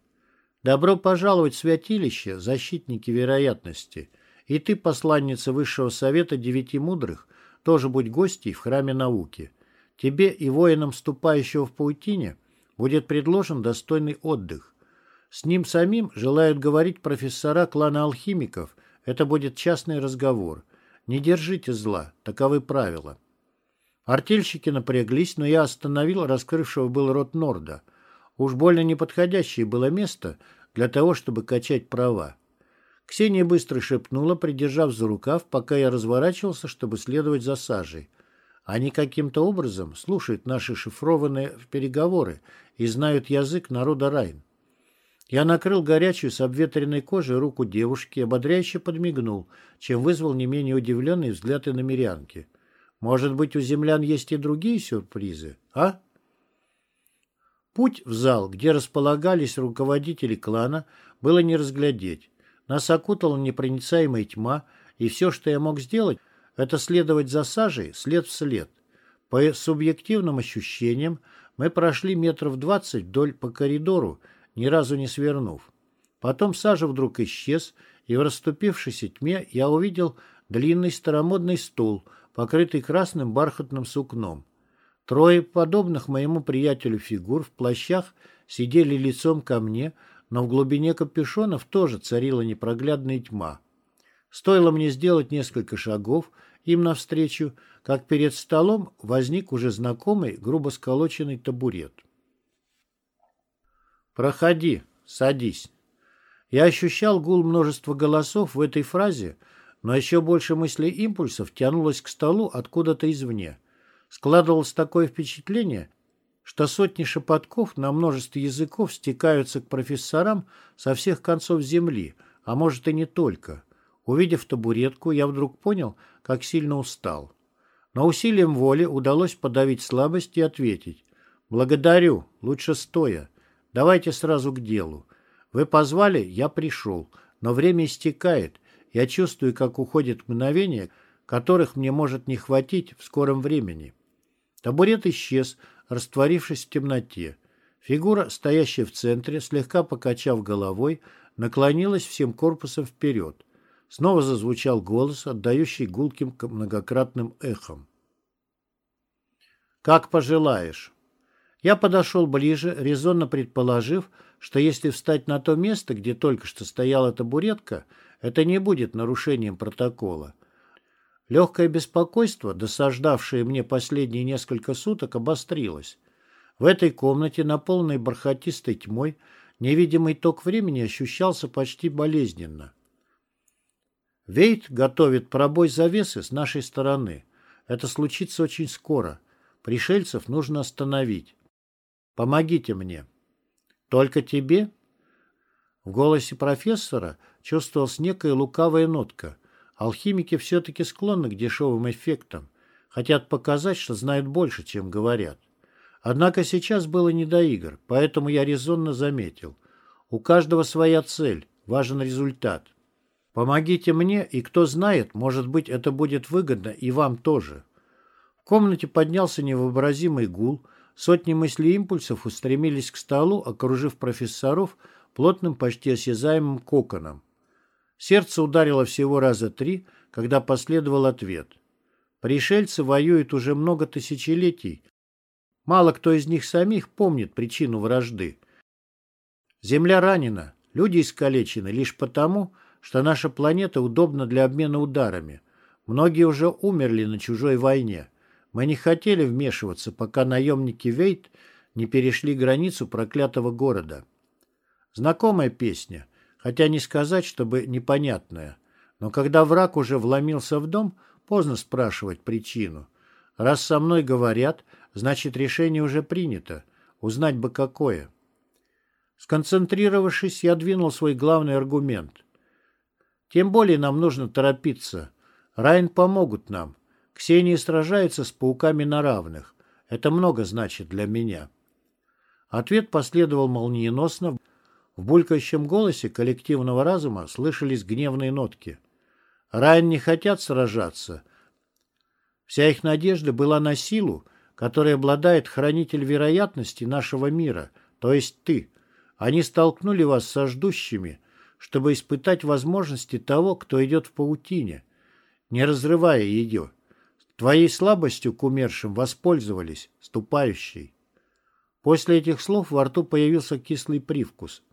«Добро пожаловать в святилище, защитники вероятности. И ты, посланница Высшего Совета Девяти Мудрых, тоже будь гостей в Храме Науки. Тебе и воинам, вступающего в паутине, будет предложен достойный отдых. С ним самим желают говорить профессора клана алхимиков. Это будет частный разговор. Не держите зла, таковы правила. Артельщики напряглись, но я остановил раскрывшего был рот Норда. Уж больно неподходящее было место для того, чтобы качать права. Ксения быстро шепнула, придержав за рукав, пока я разворачивался, чтобы следовать за Сажей. Они каким-то образом слушают наши шифрованные переговоры и знают язык народа Райн. Я накрыл горячую с обветренной кожей руку девушки и ободряюще подмигнул, чем вызвал не менее удивленный взгляд и намерянки. Может быть, у землян есть и другие сюрпризы, а? Путь в зал, где располагались руководители клана, было не разглядеть. Нас окутала непроницаемая тьма, и все, что я мог сделать, это следовать за сажей след в след. По субъективным ощущениям, мы прошли метров двадцать вдоль по коридору, ни разу не свернув. Потом сажа вдруг исчез, и в расступившейся тьме я увидел длинный старомодный стул, покрытый красным бархатным сукном. Трое подобных моему приятелю фигур в плащах сидели лицом ко мне, но в глубине капюшонов тоже царила непроглядная тьма. Стоило мне сделать несколько шагов им навстречу, как перед столом возник уже знакомый грубо сколоченный табурет. «Проходи, садись». Я ощущал гул множества голосов в этой фразе, но еще больше мыслей импульсов тянулось к столу откуда-то извне. Складывалось такое впечатление, что сотни шепотков на множестве языков стекаются к профессорам со всех концов земли, а может и не только. Увидев табуретку, я вдруг понял, как сильно устал. Но усилием воли удалось подавить слабость и ответить. «Благодарю, лучше стоя. Давайте сразу к делу. Вы позвали, я пришел, но время истекает. Я чувствую, как уходит мгновение, которых мне может не хватить в скором времени». Табурет исчес, растворившись в темноте. Фигура, стоящая в центре, слегка покачав головой, наклонилась всем корпусом вперед. Снова зазвучал голос, отдающий гулким многократным эхом. «Как пожелаешь». Я подошел ближе, резонно предположив, что если встать на то место, где только что стояла табуретка, это не будет нарушением протокола. Легкое беспокойство, досаждавшее мне последние несколько суток, обострилось. В этой комнате, наполненной бархатистой тьмой, невидимый ток времени ощущался почти болезненно. Вейт готовит пробой завесы с нашей стороны. Это случится очень скоро. Пришельцев нужно остановить. Помогите мне. Только тебе? В голосе профессора чувствовалась некая лукавая нотка. Алхимики все-таки склонны к дешевым эффектам. Хотят показать, что знают больше, чем говорят. Однако сейчас было не до игр, поэтому я резонно заметил. У каждого своя цель, важен результат. Помогите мне, и кто знает, может быть, это будет выгодно и вам тоже. В комнате поднялся невообразимый гул, сотни мыслей импульсов устремились к столу, окружив профессоров плотным, почти осязаемым коконом. Сердце ударило всего раза три, когда последовал ответ. Пришельцы воюют уже много тысячелетий. Мало кто из них самих помнит причину вражды. Земля ранена, люди искалечены лишь потому, что наша планета удобна для обмена ударами. Многие уже умерли на чужой войне. Мы не хотели вмешиваться, пока наемники Вейт не перешли границу проклятого города. Знакомая песня, хотя не сказать, чтобы непонятная. Но когда враг уже вломился в дом, поздно спрашивать причину. Раз со мной говорят, значит решение уже принято. Узнать бы какое. Сконцентрировавшись, я двинул свой главный аргумент. Тем более нам нужно торопиться. Райн помогут нам. Ксения сражается с пауками на равных. Это много значит для меня. Ответ последовал молниеносно. В булькающем голосе коллективного разума слышались гневные нотки. Райн не хотят сражаться. Вся их надежда была на силу, которой обладает хранитель вероятности нашего мира, то есть ты. Они столкнули вас со ждущими, чтобы испытать возможности того, кто идет в паутине, не разрывая ее. Твоей слабостью к умершим воспользовались, ступающий. После этих слов во рту появился кислый привкус.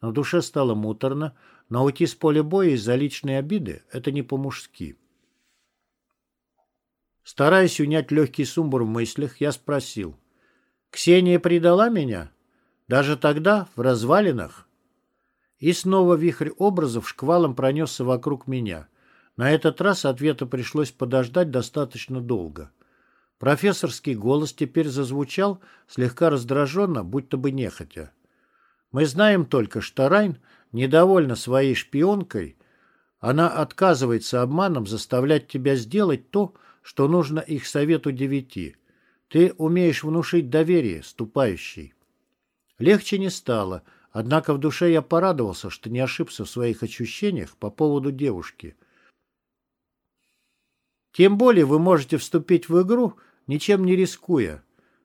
На душе стало муторно, но уйти с поля боя из-за личной обиды – это не по-мужски. Стараясь унять легкий сумбур в мыслях, я спросил. «Ксения предала меня? Даже тогда, в развалинах?» И снова вихрь образов шквалом пронесся вокруг меня. На этот раз ответа пришлось подождать достаточно долго. Профессорский голос теперь зазвучал слегка раздраженно, будто бы нехотя. «Мы знаем только, что Райн недовольна своей шпионкой. Она отказывается обманом заставлять тебя сделать то, что нужно их совету девяти. Ты умеешь внушить доверие, ступающий». Легче не стало, однако в душе я порадовался, что не ошибся в своих ощущениях по поводу девушки. Тем более вы можете вступить в игру, ничем не рискуя.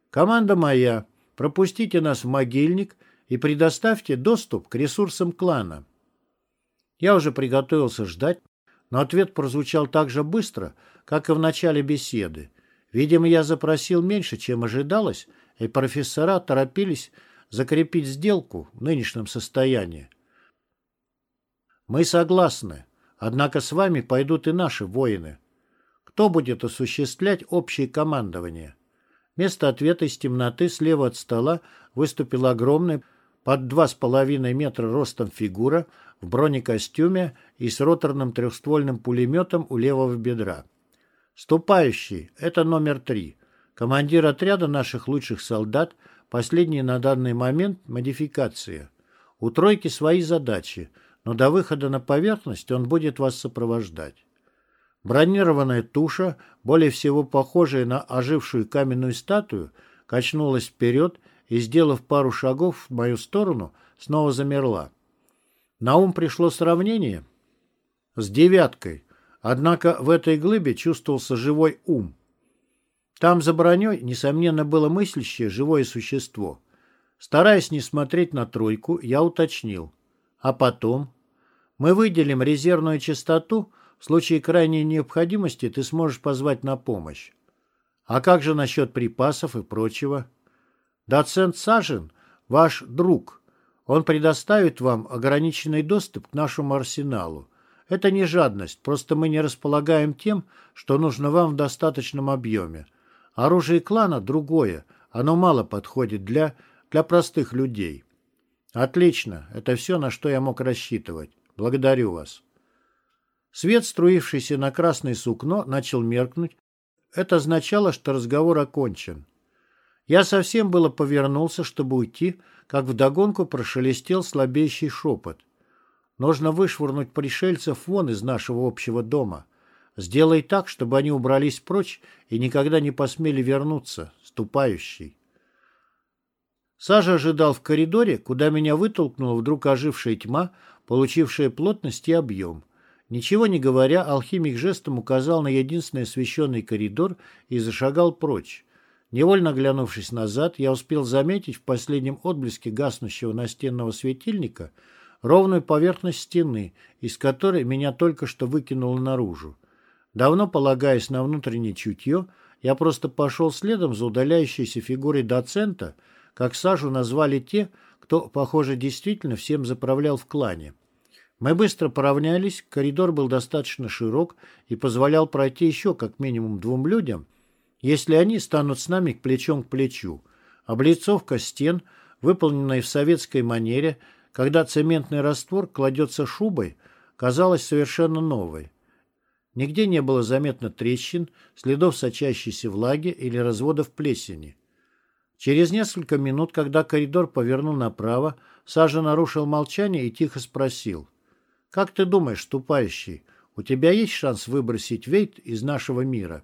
Команда моя. Пропустите нас в могильник и предоставьте доступ к ресурсам клана. Я уже приготовился ждать, но ответ прозвучал так же быстро, как и в начале беседы. Видимо, я запросил меньше, чем ожидалось, и профессора торопились закрепить сделку в нынешнем состоянии. Мы согласны, однако с вами пойдут и наши воины. Кто будет осуществлять общее командование? Вместо ответа из темноты слева от стола выступила огромная, под два с половиной метра ростом фигура в бронекостюме и с роторным трехствольным пулеметом у левого бедра. «Ступающий, это номер три. Командир отряда наших лучших солдат, последний на данный момент модификация. У тройки свои задачи, но до выхода на поверхность он будет вас сопровождать. Бронированная туша, более всего похожая на ожившую каменную статую, качнулась вперед и, сделав пару шагов в мою сторону, снова замерла. На ум пришло сравнение с девяткой, однако в этой глыбе чувствовался живой ум. Там за броней, несомненно, было мыслящее живое существо. Стараясь не смотреть на тройку, я уточнил. А потом? Мы выделим резервную частоту — в случае крайней необходимости ты сможешь позвать на помощь. А как же насчет припасов и прочего? Доцент Сажин – ваш друг. Он предоставит вам ограниченный доступ к нашему арсеналу. Это не жадность, просто мы не располагаем тем, что нужно вам в достаточном объеме. Оружие клана другое, оно мало подходит для, для простых людей. Отлично, это все, на что я мог рассчитывать. Благодарю вас. Свет, струившийся на красное сукно, начал меркнуть. Это означало, что разговор окончен. Я совсем было повернулся, чтобы уйти, как вдогонку прошелестел слабеющий шепот. Нужно вышвырнуть пришельцев вон из нашего общего дома. Сделай так, чтобы они убрались прочь и никогда не посмели вернуться, ступающий. Сажа ожидал в коридоре, куда меня вытолкнула вдруг ожившая тьма, получившая плотность и объем. Ничего не говоря, алхимик жестом указал на единственный освещенный коридор и зашагал прочь. Невольно глянувшись назад, я успел заметить в последнем отблеске гаснущего настенного светильника ровную поверхность стены, из которой меня только что выкинуло наружу. Давно полагаясь на внутреннее чутье, я просто пошел следом за удаляющейся фигурой доцента, как Сажу назвали те, кто, похоже, действительно всем заправлял в клане. Мы быстро поравнялись, коридор был достаточно широк и позволял пройти еще как минимум двум людям, если они станут с нами плечом к плечу. Облицовка стен, выполненная в советской манере, когда цементный раствор кладется шубой, казалась совершенно новой. Нигде не было заметно трещин, следов сочащейся влаги или разводов плесени. Через несколько минут, когда коридор повернул направо, Сажа нарушил молчание и тихо спросил — как ты думаешь, ступающий, у тебя есть шанс выбросить Вейт из нашего мира?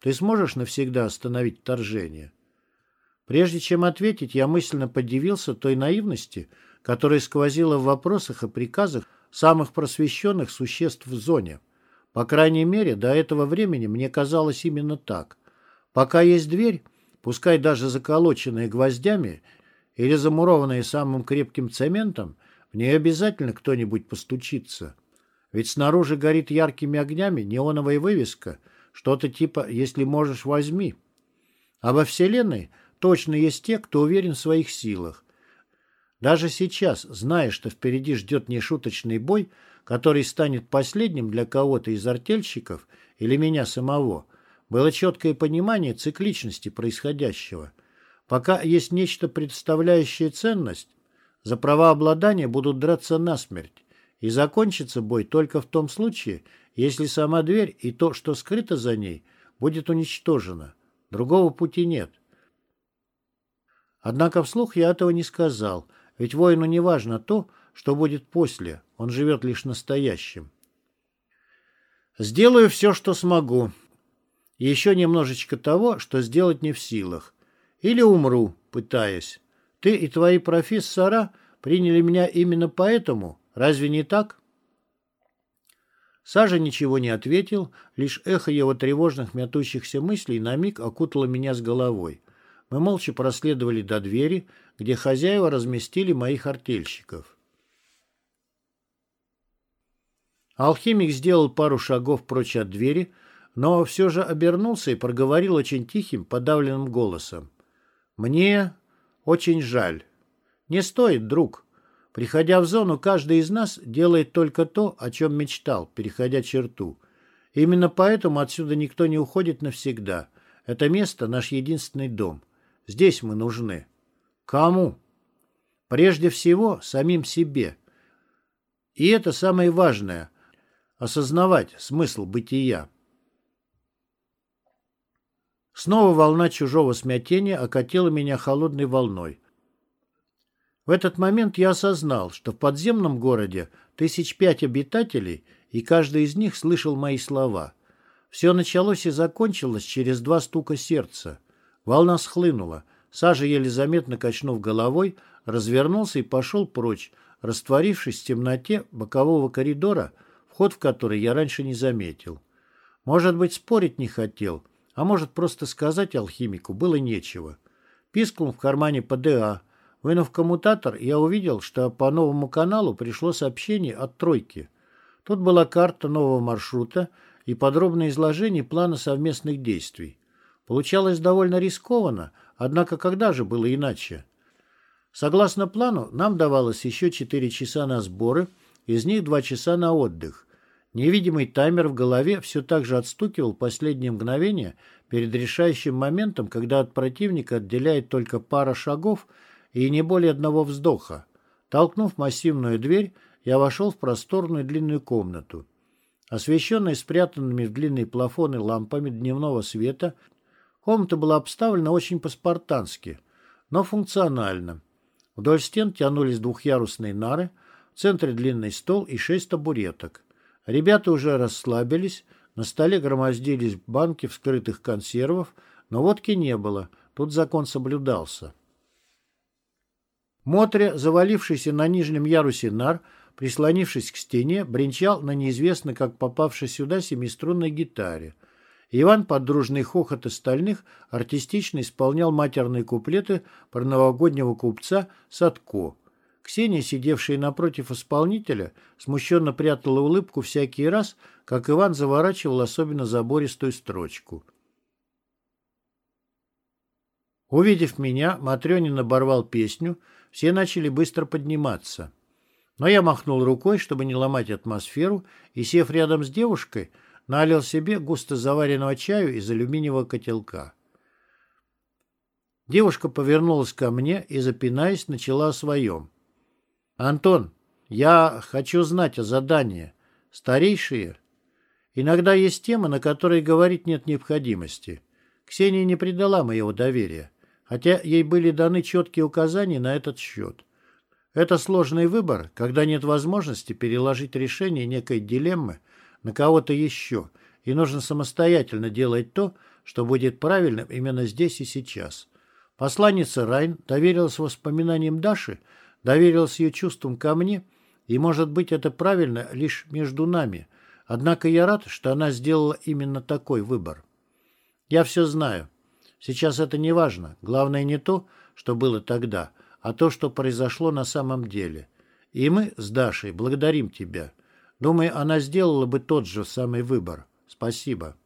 Ты сможешь навсегда остановить вторжение? Прежде чем ответить, я мысленно подивился той наивности, которая сквозила в вопросах и приказах самых просвещенных существ в зоне. По крайней мере, до этого времени мне казалось именно так. Пока есть дверь, пускай даже заколоченная гвоздями или замурованная самым крепким цементом, в ней обязательно кто-нибудь постучится. Ведь снаружи горит яркими огнями неоновая вывеска, что-то типа «если можешь, возьми». А во Вселенной точно есть те, кто уверен в своих силах. Даже сейчас, зная, что впереди ждет нешуточный бой, который станет последним для кого-то из артельщиков или меня самого, было четкое понимание цикличности происходящего. Пока есть нечто, представляющее ценность, за права обладания будут драться насмерть, и закончится бой только в том случае, если сама дверь и то, что скрыто за ней, будет уничтожено. Другого пути нет. Однако вслух я этого не сказал, ведь воину не важно то, что будет после, он живет лишь настоящим. Сделаю все, что смогу. Еще немножечко того, что сделать не в силах. Или умру, пытаясь. Ты и твои профессора приняли меня именно поэтому, разве не так?» Сажа ничего не ответил, лишь эхо его тревожных мятущихся мыслей на миг окутало меня с головой. Мы молча проследовали до двери, где хозяева разместили моих артельщиков. Алхимик сделал пару шагов прочь от двери, но все же обернулся и проговорил очень тихим, подавленным голосом. «Мне очень жаль. Не стоит, друг. Приходя в зону, каждый из нас делает только то, о чем мечтал, переходя черту. Именно поэтому отсюда никто не уходит навсегда. Это место — наш единственный дом. Здесь мы нужны. Кому? Прежде всего, самим себе. И это самое важное — осознавать смысл бытия. Снова волна чужого смятения окатила меня холодной волной. В этот момент я осознал, что в подземном городе тысяч пять обитателей, и каждый из них слышал мои слова. Все началось и закончилось через два стука сердца. Волна схлынула. Сажа, еле заметно качнув головой, развернулся и пошел прочь, растворившись в темноте бокового коридора, вход в который я раньше не заметил. Может быть, спорить не хотел — а может, просто сказать алхимику было нечего. Пискнул в кармане ПДА. Вынув коммутатор, я увидел, что по новому каналу пришло сообщение от «тройки». Тут была карта нового маршрута и подробное изложение плана совместных действий. Получалось довольно рискованно, однако когда же было иначе? Согласно плану, нам давалось еще 4 часа на сборы, из них 2 часа на отдых. Невидимый таймер в голове все так же отстукивал последние мгновения перед решающим моментом, когда от противника отделяет только пара шагов и не более одного вздоха. Толкнув массивную дверь, я вошел в просторную длинную комнату. Освещенная спрятанными в длинные плафоны лампами дневного света, комната была обставлена очень по-спартански, но функционально. Вдоль стен тянулись двухъярусные нары, в центре длинный стол и шесть табуреток. Ребята уже расслабились, на столе громоздились банки вскрытых консервов, но водки не было, тут закон соблюдался. Мотря, завалившийся на нижнем ярусе нар, прислонившись к стене, бренчал на неизвестно как попавшей сюда семиструнной гитаре. Иван под дружный хохот остальных артистично исполнял матерные куплеты про новогоднего купца Садко. Ксения, сидевшая напротив исполнителя, смущенно прятала улыбку всякий раз, как Иван заворачивал особенно забористую строчку. Увидев меня, Матрёнин оборвал песню, все начали быстро подниматься. Но я махнул рукой, чтобы не ломать атмосферу, и, сев рядом с девушкой, налил себе густо заваренного чаю из алюминиевого котелка. Девушка повернулась ко мне и, запинаясь, начала о своем. Антон, я хочу знать о задании. Старейшие? Иногда есть темы, на которые говорить нет необходимости. Ксения не предала моего доверия, хотя ей были даны четкие указания на этот счет. Это сложный выбор, когда нет возможности переложить решение некой дилеммы на кого-то еще, и нужно самостоятельно делать то, что будет правильным именно здесь и сейчас. Посланница Райн доверилась воспоминаниям Даши, доверилась ее чувствам ко мне, и, может быть, это правильно лишь между нами. Однако я рад, что она сделала именно такой выбор. Я все знаю. Сейчас это не важно. Главное не то, что было тогда, а то, что произошло на самом деле. И мы с Дашей благодарим тебя. Думаю, она сделала бы тот же самый выбор. Спасибо.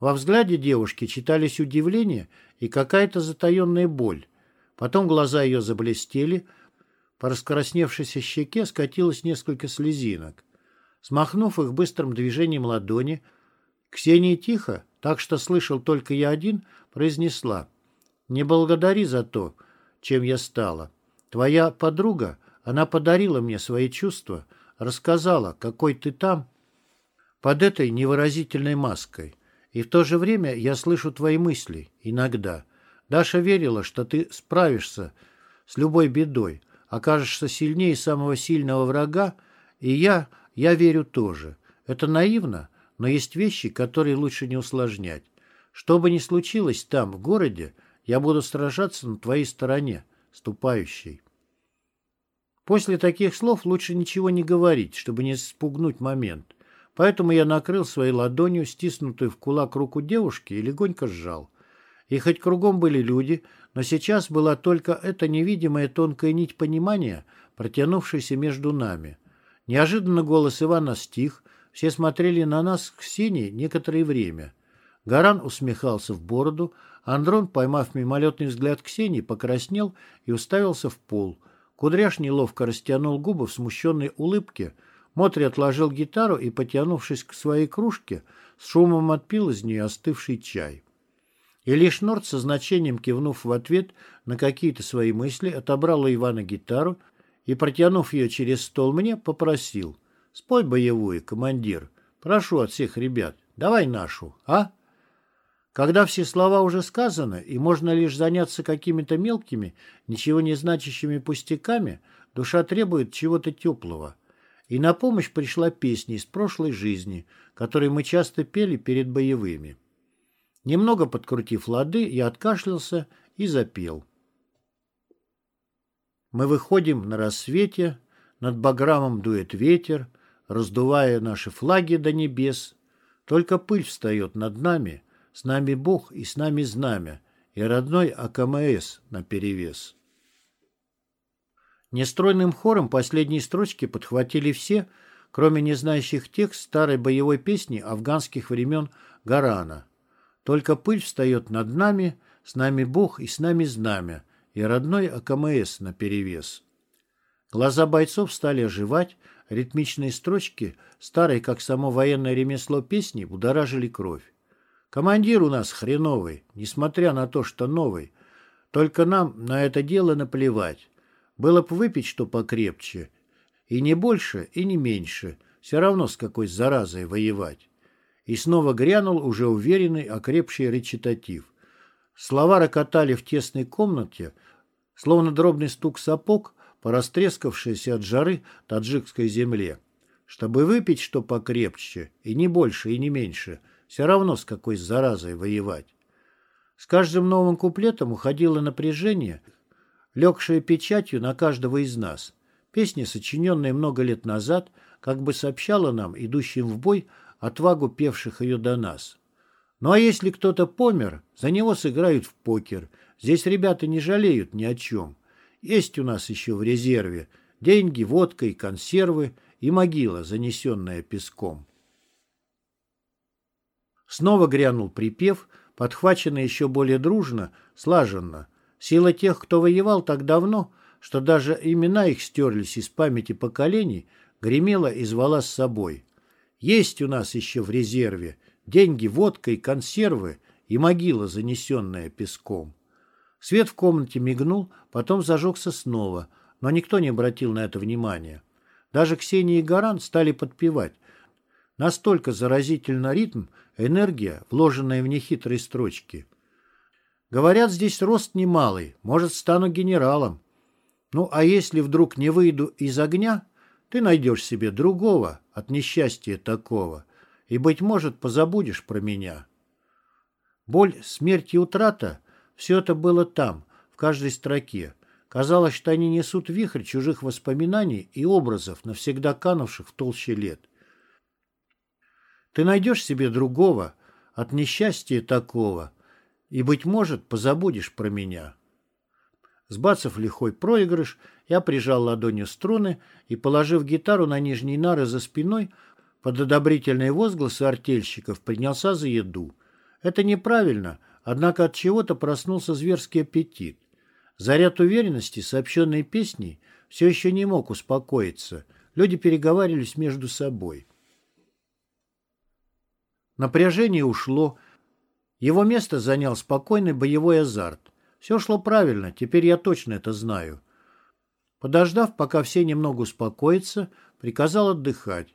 Во взгляде девушки читались удивление и какая-то затаенная боль. Потом глаза ее заблестели, по раскрасневшейся щеке скатилось несколько слезинок. Смахнув их быстрым движением ладони, Ксения тихо, так что слышал только я один, произнесла «Не благодари за то, чем я стала. Твоя подруга, она подарила мне свои чувства, рассказала, какой ты там, под этой невыразительной маской. И в то же время я слышу твои мысли, иногда. Даша верила, что ты справишься с любой бедой, окажешься сильнее самого сильного врага, и я, я верю тоже. Это наивно, но есть вещи, которые лучше не усложнять. Что бы ни случилось там, в городе, я буду сражаться на твоей стороне, ступающей. После таких слов лучше ничего не говорить, чтобы не спугнуть момент. Поэтому я накрыл своей ладонью стиснутую в кулак руку девушки и легонько сжал. И хоть кругом были люди, но сейчас была только эта невидимая тонкая нить понимания, протянувшаяся между нами. Неожиданно голос Ивана стих, все смотрели на нас с Ксенией некоторое время. Гаран усмехался в бороду, Андрон, поймав мимолетный взгляд Ксении, покраснел и уставился в пол. Кудряш неловко растянул губы в смущенной улыбке. Мотри отложил гитару и, потянувшись к своей кружке, с шумом отпил из нее остывший чай. И лишь Норд со значением кивнув в ответ на какие-то свои мысли, отобрал у Ивана гитару и, протянув ее через стол мне, попросил. «Спой боевую, командир. Прошу от всех ребят. Давай нашу, а?» Когда все слова уже сказаны, и можно лишь заняться какими-то мелкими, ничего не значащими пустяками, душа требует чего-то теплого. И на помощь пришла песня из прошлой жизни, которую мы часто пели перед боевыми. Немного подкрутив лады, я откашлялся и запел. Мы выходим на рассвете, над баграмом дует ветер, раздувая наши флаги до небес. Только пыль встает над нами, с нами Бог и с нами знамя, и родной АКМС наперевес. Нестройным хором последние строчки подхватили все, кроме не знающих текст старой боевой песни афганских времен Гарана – только пыль встает над нами, с нами Бог и с нами знамя, и родной АКМС наперевес. Глаза бойцов стали оживать, ритмичные строчки, старые, как само военное ремесло песни, будоражили кровь. Командир у нас хреновый, несмотря на то, что новый. Только нам на это дело наплевать. Было бы выпить что покрепче. И не больше, и не меньше. Все равно с какой заразой воевать. И снова грянул уже уверенный, окрепший речитатив. Слова рокотали в тесной комнате, словно дробный стук сапог по растрескавшейся от жары таджикской земле. Чтобы выпить что покрепче, и не больше, и не меньше, все равно с какой заразой воевать. С каждым новым куплетом уходило напряжение, легшее печатью на каждого из нас. Песня, сочиненная много лет назад, как бы сообщала нам, идущим в бой, отвагу певших ее до нас. Ну а если кто-то помер, за него сыграют в покер. Здесь ребята не жалеют ни о чем. Есть у нас еще в резерве деньги, водка и консервы, и могила, занесенная песком. Снова грянул припев, подхваченный еще более дружно, слаженно. Сила тех, кто воевал так давно, что даже имена их стерлись из памяти поколений, гремела и звала с собой. Есть у нас еще в резерве деньги, водка и консервы, и могила, занесенная песком. Свет в комнате мигнул, потом зажегся снова, но никто не обратил на это внимания. Даже Ксения и Гаран стали подпевать. Настолько заразительно ритм, энергия, вложенная в нехитрые строчки. Говорят, здесь рост немалый, может, стану генералом. Ну, а если вдруг не выйду из огня, ты найдешь себе другого от несчастья такого, и, быть может, позабудешь про меня. Боль, смерть и утрата все это было там, в каждой строке. Казалось, что они несут вихрь чужих воспоминаний и образов, навсегда канувших в толще лет. Ты найдешь себе другого от несчастья такого, и, быть может, позабудешь про меня. Сбацав лихой проигрыш, я прижал ладонью струны и, положив гитару на нижние нары за спиной, под одобрительные возгласы артельщиков принялся за еду. Это неправильно — Однако от чего-то проснулся зверский аппетит. Заряд уверенности, сообщенной песней, все еще не мог успокоиться. Люди переговаривались между собой. Напряжение ушло. Его место занял спокойный боевой азарт. Все шло правильно, теперь я точно это знаю. Подождав, пока все немного успокоятся, приказал отдыхать.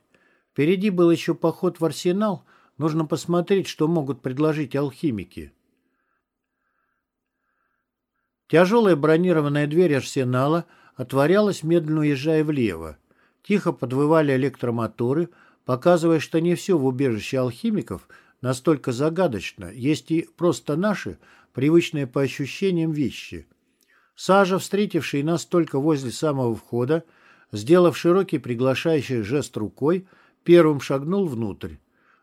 Впереди был еще поход в арсенал, нужно посмотреть, что могут предложить алхимики. Тяжелая бронированная дверь арсенала отворялась, медленно уезжая влево. Тихо подвывали электромоторы, показывая, что не все в убежище алхимиков настолько загадочно, есть и просто наши, привычные по ощущениям вещи. Сажа, встретивший нас только возле самого входа, сделав широкий приглашающий жест рукой, первым шагнул внутрь.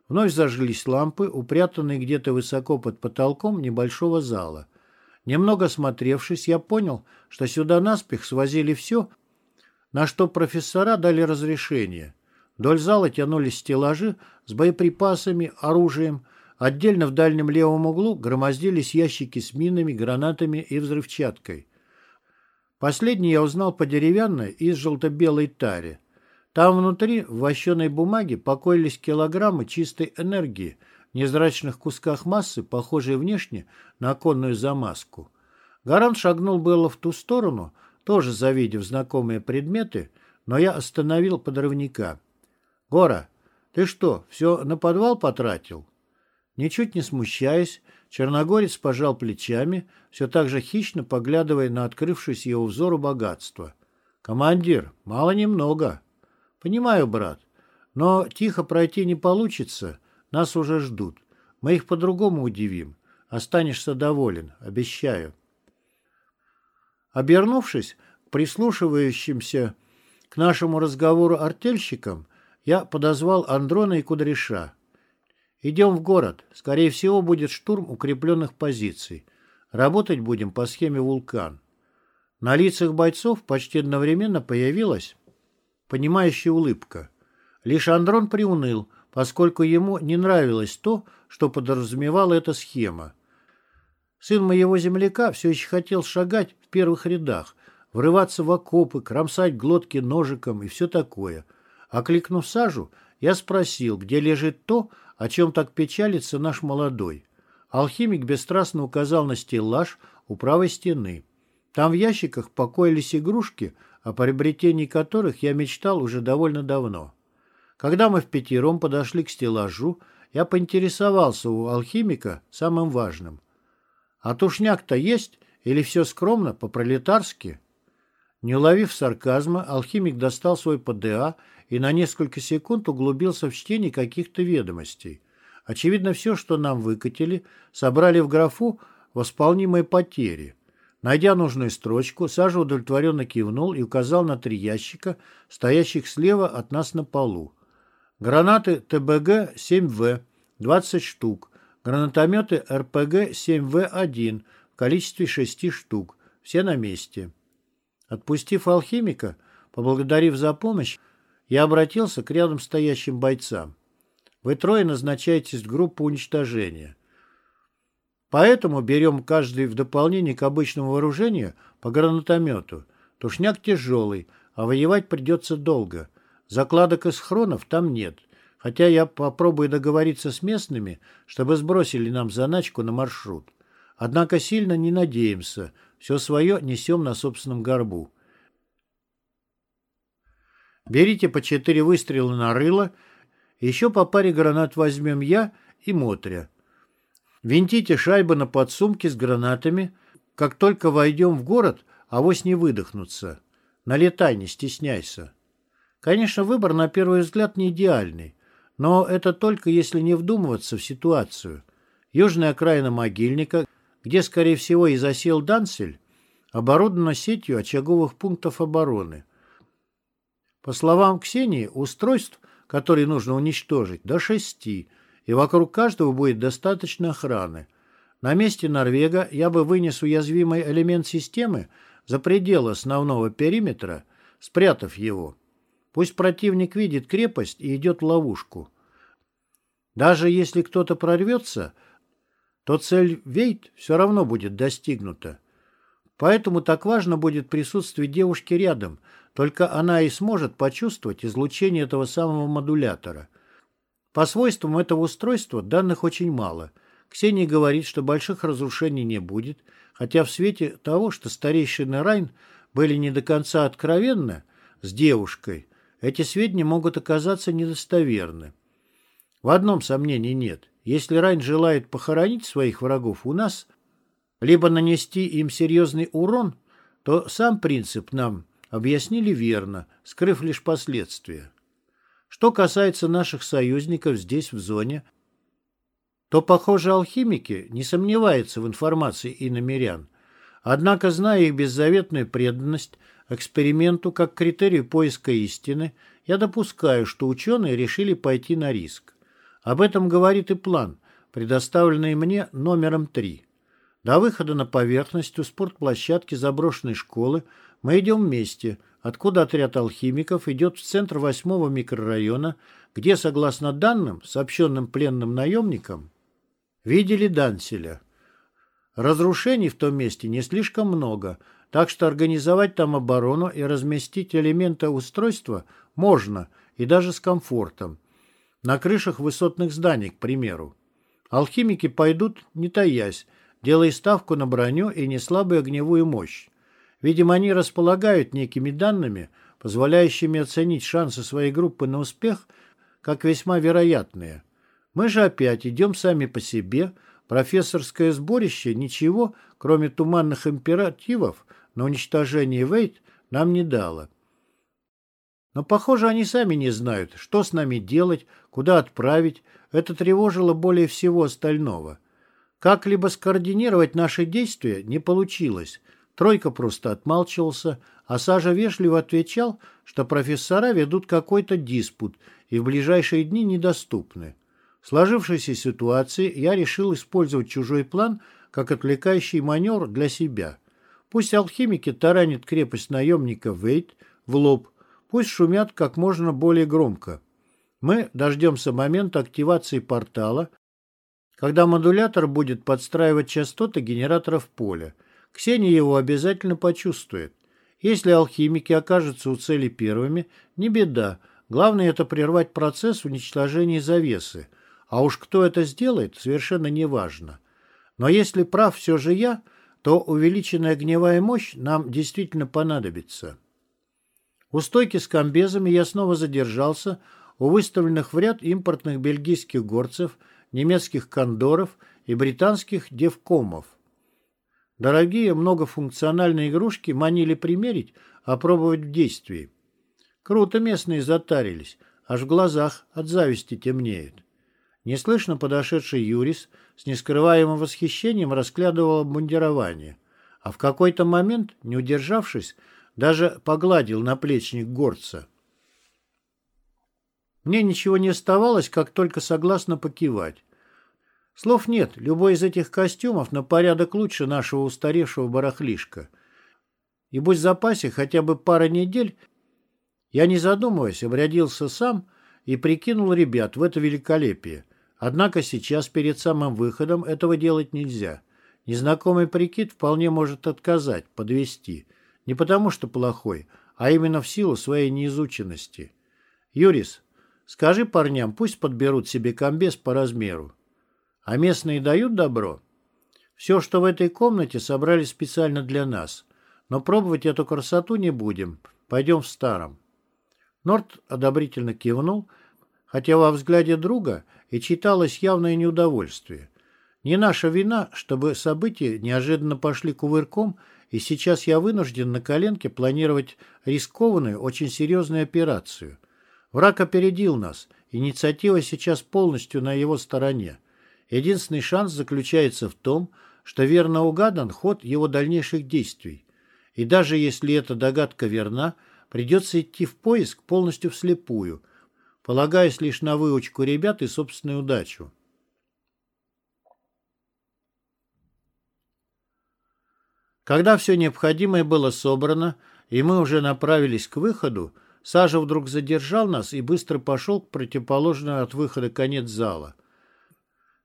Вновь зажглись лампы, упрятанные где-то высоко под потолком небольшого зала. Немного смотревшись, я понял, что сюда наспех свозили все, на что профессора дали разрешение. Вдоль зала тянулись стеллажи с боеприпасами, оружием. Отдельно в дальнем левом углу громоздились ящики с минами, гранатами и взрывчаткой. Последний я узнал по деревянной и желто-белой таре. Там внутри, в вощеной бумаге, покоились килограммы чистой энергии – незрачных кусках массы, похожей внешне на оконную замазку. Гаран шагнул было в ту сторону, тоже завидев знакомые предметы, но я остановил подрывника. «Гора, ты что, все на подвал потратил?» Ничуть не смущаясь, Черногорец пожал плечами, все так же хищно поглядывая на открывшееся его взору богатство. «Командир, мало немного». «Понимаю, брат, но тихо пройти не получится. Нас уже ждут. Мы их по-другому удивим. Останешься доволен, обещаю. Обернувшись к прислушивающимся к нашему разговору артельщикам, я подозвал Андрона и Кудряша. «Идем в город. Скорее всего, будет штурм укрепленных позиций. Работать будем по схеме «Вулкан». На лицах бойцов почти одновременно появилась понимающая улыбка. Лишь Андрон приуныл, поскольку ему не нравилось то, что подразумевала эта схема. Сын моего земляка все еще хотел шагать в первых рядах, врываться в окопы, кромсать глотки ножиком и все такое. Окликнув Сажу, я спросил, где лежит то, о чем так печалится наш молодой. Алхимик бесстрастно указал на стеллаж у правой стены. Там в ящиках покоились игрушки, о приобретении которых я мечтал уже довольно давно. Когда мы в пятером подошли к стеллажу, я поинтересовался у алхимика самым важным. «А тушняк-то есть? Или все скромно, по-пролетарски?» Не уловив сарказма, алхимик достал свой ПДА и на несколько секунд углубился в чтение каких-то ведомостей. Очевидно, все, что нам выкатили, собрали в графу «Восполнимые потери». Найдя нужную строчку, Сажа удовлетворенно кивнул и указал на три ящика, стоящих слева от нас на полу. Гранаты ТБГ-7В 20 штук, гранатометы РПГ-7В1 в количестве 6 штук, все на месте. Отпустив алхимика, поблагодарив за помощь, я обратился к рядом стоящим бойцам. Вы трое назначаетесь в группу уничтожения. Поэтому берем каждый в дополнение к обычному вооружению по гранатомету. Тушняк тяжелый, а воевать придется долго. Закладок из хронов там нет. Хотя я попробую договориться с местными, чтобы сбросили нам заначку на маршрут. Однако сильно не надеемся. Все свое несем на собственном горбу. Берите по четыре выстрела на рыло еще по паре гранат возьмем я и Мотря. Винтите шайбы на подсумке с гранатами. Как только войдем в город, авось не выдохнуться. Налетай, не стесняйся. Конечно, выбор на первый взгляд не идеальный, но это только если не вдумываться в ситуацию. Южная окраина могильника, где, скорее всего, и засел Дансель, оборудована сетью очаговых пунктов обороны. По словам Ксении, устройств который нужно уничтожить, до шести, и вокруг каждого будет достаточно охраны. На месте Норвега я бы вынес уязвимый элемент системы за пределы основного периметра, спрятав его. Пусть противник видит крепость и идет в ловушку. Даже если кто-то прорвется, то цель Вейт все равно будет достигнута. Поэтому так важно будет присутствие девушки рядом, только она и сможет почувствовать излучение этого самого модулятора. По свойствам этого устройства данных очень мало. Ксения говорит, что больших разрушений не будет, хотя в свете того, что старейшины Райн были не до конца откровенны с девушкой, эти сведения могут оказаться недостоверны. В одном сомнении нет. Если Райн желает похоронить своих врагов у нас, либо нанести им серьезный урон, то сам принцип нам объяснили верно, скрыв лишь последствия. Что касается наших союзников здесь, в зоне, то, похоже, алхимики не сомневаются в информации иномерян. Однако, зная их беззаветную преданность эксперименту как критерию поиска истины, я допускаю, что ученые решили пойти на риск. Об этом говорит и план, предоставленный мне номером 3. До выхода на поверхность у спортплощадки заброшенной школы мы идем вместе, откуда отряд алхимиков идет в центр восьмого микрорайона, где, согласно данным, сообщенным пленным наемникам, видели Данселя. Разрушений в том месте не слишком много, так что организовать там оборону и разместить элементы устройства можно и даже с комфортом. На крышах высотных зданий, к примеру. Алхимики пойдут, не таясь, делая ставку на броню и неслабую огневую мощь. Видимо, они располагают некими данными, позволяющими оценить шансы своей группы на успех как весьма вероятные. Мы же опять идем сами по себе, профессорское сборище ничего, кроме туманных императивов на уничтожение Вейт, нам не дало. Но, похоже, они сами не знают, что с нами делать, куда отправить. Это тревожило более всего остального. Как-либо скоординировать наши действия не получилось – Тройка просто отмалчивался, а Сажа вежливо отвечал, что профессора ведут какой-то диспут и в ближайшие дни недоступны. В сложившейся ситуации я решил использовать чужой план как отвлекающий маневр для себя. Пусть алхимики таранят крепость наемника Вейт в лоб, пусть шумят как можно более громко. Мы дождемся момента активации портала, когда модулятор будет подстраивать частоты генераторов поля – Ксения его обязательно почувствует. Если алхимики окажутся у цели первыми, не беда, Главное – это прервать процесс уничтожения завесы. А уж кто это сделает, совершенно не важно. Но если прав все же я, то увеличенная огневая мощь нам действительно понадобится. У стойки с комбезами я снова задержался у выставленных в ряд импортных бельгийских горцев, немецких кондоров и британских девкомов. Дорогие многофункциональные игрушки манили примерить, опробовать в действии. Круто местные затарились, аж в глазах от зависти темнеет. Неслышно подошедший Юрис с нескрываемым восхищением расклядывал обмундирование, а в какой-то момент, не удержавшись, даже погладил наплечник горца. Мне ничего не оставалось, как только согласно покивать. Слов нет, любой из этих костюмов на порядок лучше нашего устаревшего барахлишка. И будь в запасе хотя бы пара недель, я, не задумываясь, обрядился сам и прикинул ребят в это великолепие. Однако сейчас, перед самым выходом, этого делать нельзя. Незнакомый прикид вполне может отказать, подвести. Не потому что плохой, а именно в силу своей неизученности. Юрис, скажи парням, пусть подберут себе комбез по размеру. А местные дают добро? Все, что в этой комнате, собрали специально для нас. Но пробовать эту красоту не будем. Пойдем в старом. Норт одобрительно кивнул, хотя во взгляде друга и читалось явное неудовольствие. Не наша вина, чтобы события неожиданно пошли кувырком, и сейчас я вынужден на коленке планировать рискованную, очень серьезную операцию. Враг опередил нас, инициатива сейчас полностью на его стороне. Единственный шанс заключается в том, что верно угадан ход его дальнейших действий. И даже если эта догадка верна, придется идти в поиск полностью вслепую, полагаясь лишь на выучку ребят и собственную удачу. Когда все необходимое было собрано, и мы уже направились к выходу, Сажа вдруг задержал нас и быстро пошел к противоположному от выхода конец зала –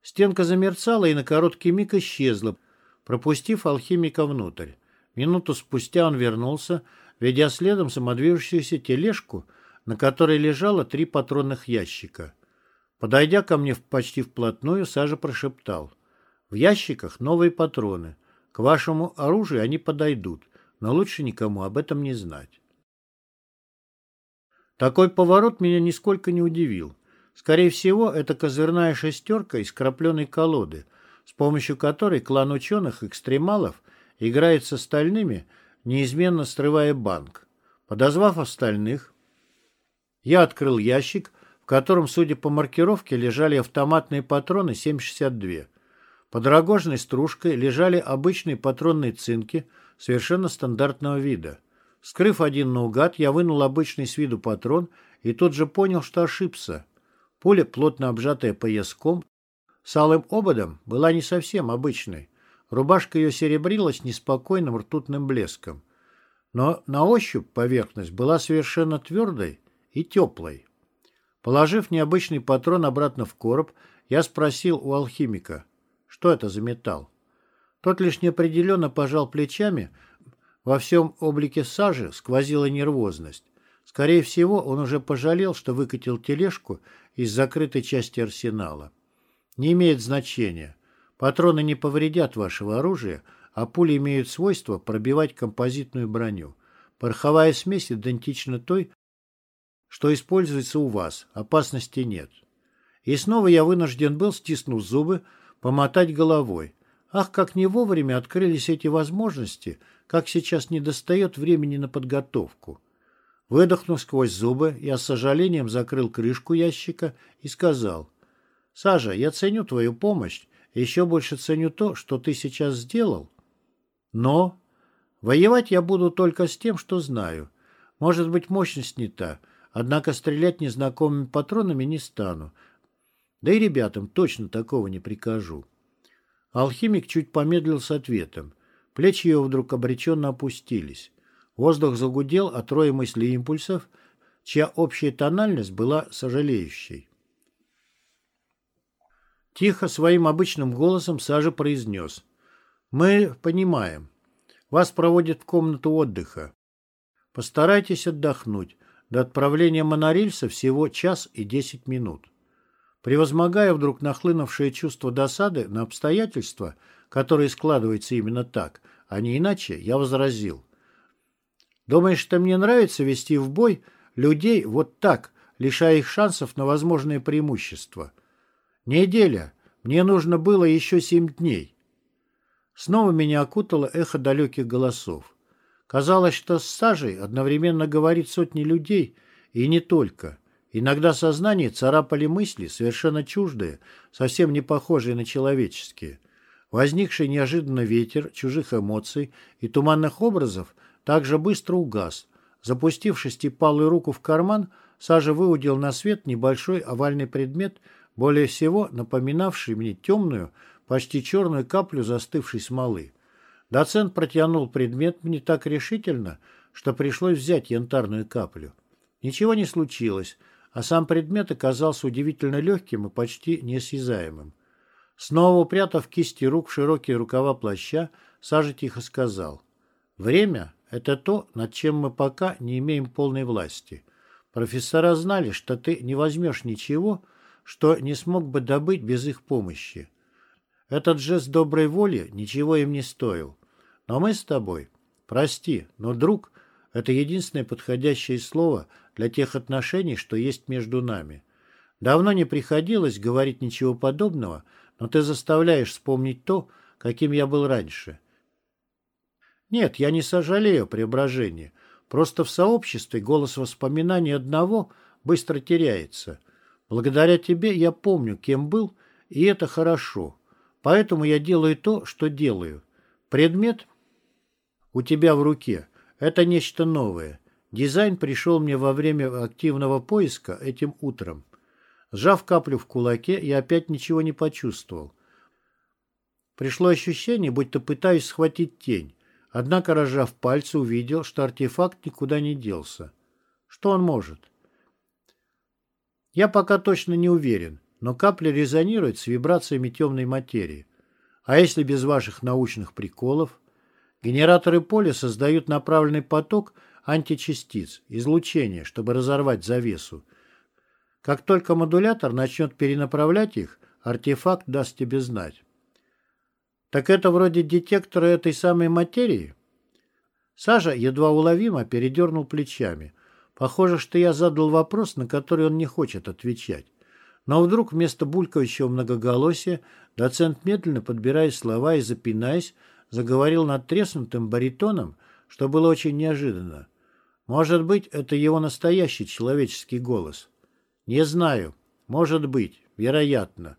Стенка замерцала и на короткий миг исчезла, пропустив алхимика внутрь. Минуту спустя он вернулся, ведя следом самодвижущуюся тележку, на которой лежало три патронных ящика. Подойдя ко мне почти вплотную, Сажа прошептал. «В ящиках новые патроны. К вашему оружию они подойдут, но лучше никому об этом не знать». Такой поворот меня нисколько не удивил. Скорее всего, это козырная шестерка из крапленой колоды, с помощью которой клан ученых-экстремалов играет с остальными, неизменно срывая банк. Подозвав остальных, я открыл ящик, в котором, судя по маркировке, лежали автоматные патроны 7,62. Под рогожной стружкой лежали обычные патронные цинки совершенно стандартного вида. Скрыв один наугад, я вынул обычный с виду патрон и тут же понял, что ошибся. Пуля, плотно обжатая пояском, с алым ободом, была не совсем обычной. Рубашка ее серебрилась неспокойным ртутным блеском. Но на ощупь поверхность была совершенно твердой и теплой. Положив необычный патрон обратно в короб, я спросил у алхимика, что это за металл. Тот лишь неопределенно пожал плечами, во всем облике сажи сквозила нервозность. Скорее всего, он уже пожалел, что выкатил тележку из закрытой части арсенала. Не имеет значения. Патроны не повредят вашего оружия, а пули имеют свойство пробивать композитную броню. Пороховая смесь идентична той, что используется у вас. Опасности нет. И снова я вынужден был, стиснув зубы, помотать головой. Ах, как не вовремя открылись эти возможности, как сейчас недостает времени на подготовку. Выдохнув сквозь зубы, я с сожалением закрыл крышку ящика и сказал, «Сажа, я ценю твою помощь, еще больше ценю то, что ты сейчас сделал. Но воевать я буду только с тем, что знаю. Может быть, мощность не та, однако стрелять незнакомыми патронами не стану. Да и ребятам точно такого не прикажу». Алхимик чуть помедлил с ответом. Плечи его вдруг обреченно опустились. Воздух загудел от роя мыслей импульсов, чья общая тональность была сожалеющей. Тихо, своим обычным голосом Сажа произнес. «Мы понимаем. Вас проводят в комнату отдыха. Постарайтесь отдохнуть. До отправления монорельса всего час и десять минут. Превозмогая вдруг нахлынувшее чувство досады на обстоятельства, которые складываются именно так, а не иначе, я возразил. Думаешь, что мне нравится вести в бой людей вот так, лишая их шансов на возможные преимущества? Неделя. Мне нужно было еще семь дней. Снова меня окутало эхо далеких голосов. Казалось, что с сажей одновременно говорит сотни людей, и не только. Иногда сознание царапали мысли, совершенно чуждые, совсем не похожие на человеческие. Возникший неожиданно ветер чужих эмоций и туманных образов также быстро угас. Запустив шестипалую руку в карман, Сажа выудил на свет небольшой овальный предмет, более всего напоминавший мне темную, почти черную каплю застывшей смолы. Доцент протянул предмет мне так решительно, что пришлось взять янтарную каплю. Ничего не случилось, а сам предмет оказался удивительно легким и почти неосязаемым. Снова упрятав кисти рук в широкие рукава плаща, Сажа тихо сказал. «Время — это то, над чем мы пока не имеем полной власти. Профессора знали, что ты не возьмешь ничего, что не смог бы добыть без их помощи. Этот жест доброй воли ничего им не стоил. Но мы с тобой, прости, но друг — это единственное подходящее слово для тех отношений, что есть между нами. Давно не приходилось говорить ничего подобного, но ты заставляешь вспомнить то, каким я был раньше. Нет, я не сожалею о. Просто в сообществе голос воспоминаний одного быстро теряется. Благодаря тебе я помню, кем был, и это хорошо. Поэтому я делаю то, что делаю. Предмет у тебя в руке. Это нечто новое. Дизайн пришел мне во время активного поиска этим утром. Сжав каплю в кулаке, я опять ничего не почувствовал. Пришло ощущение, будто пытаюсь схватить тень. Однако, разжав пальцы, увидел, что артефакт никуда не делся. Что он может? Я пока точно не уверен, но капля резонирует с вибрациями темной материи. А если без ваших научных приколов? Генераторы поля создают направленный поток античастиц, излучения, чтобы разорвать завесу. Как только модулятор начнет перенаправлять их, артефакт даст тебе знать. Так это вроде детектора этой самой материи? Сажа едва уловимо передернул плечами. Похоже, что я задал вопрос, на который он не хочет отвечать. Но вдруг вместо булькающего многоголосия доцент, медленно подбирая слова и запинаясь, заговорил над треснутым баритоном, что было очень неожиданно. Может быть, это его настоящий человеческий голос. Не знаю. Может быть. Вероятно.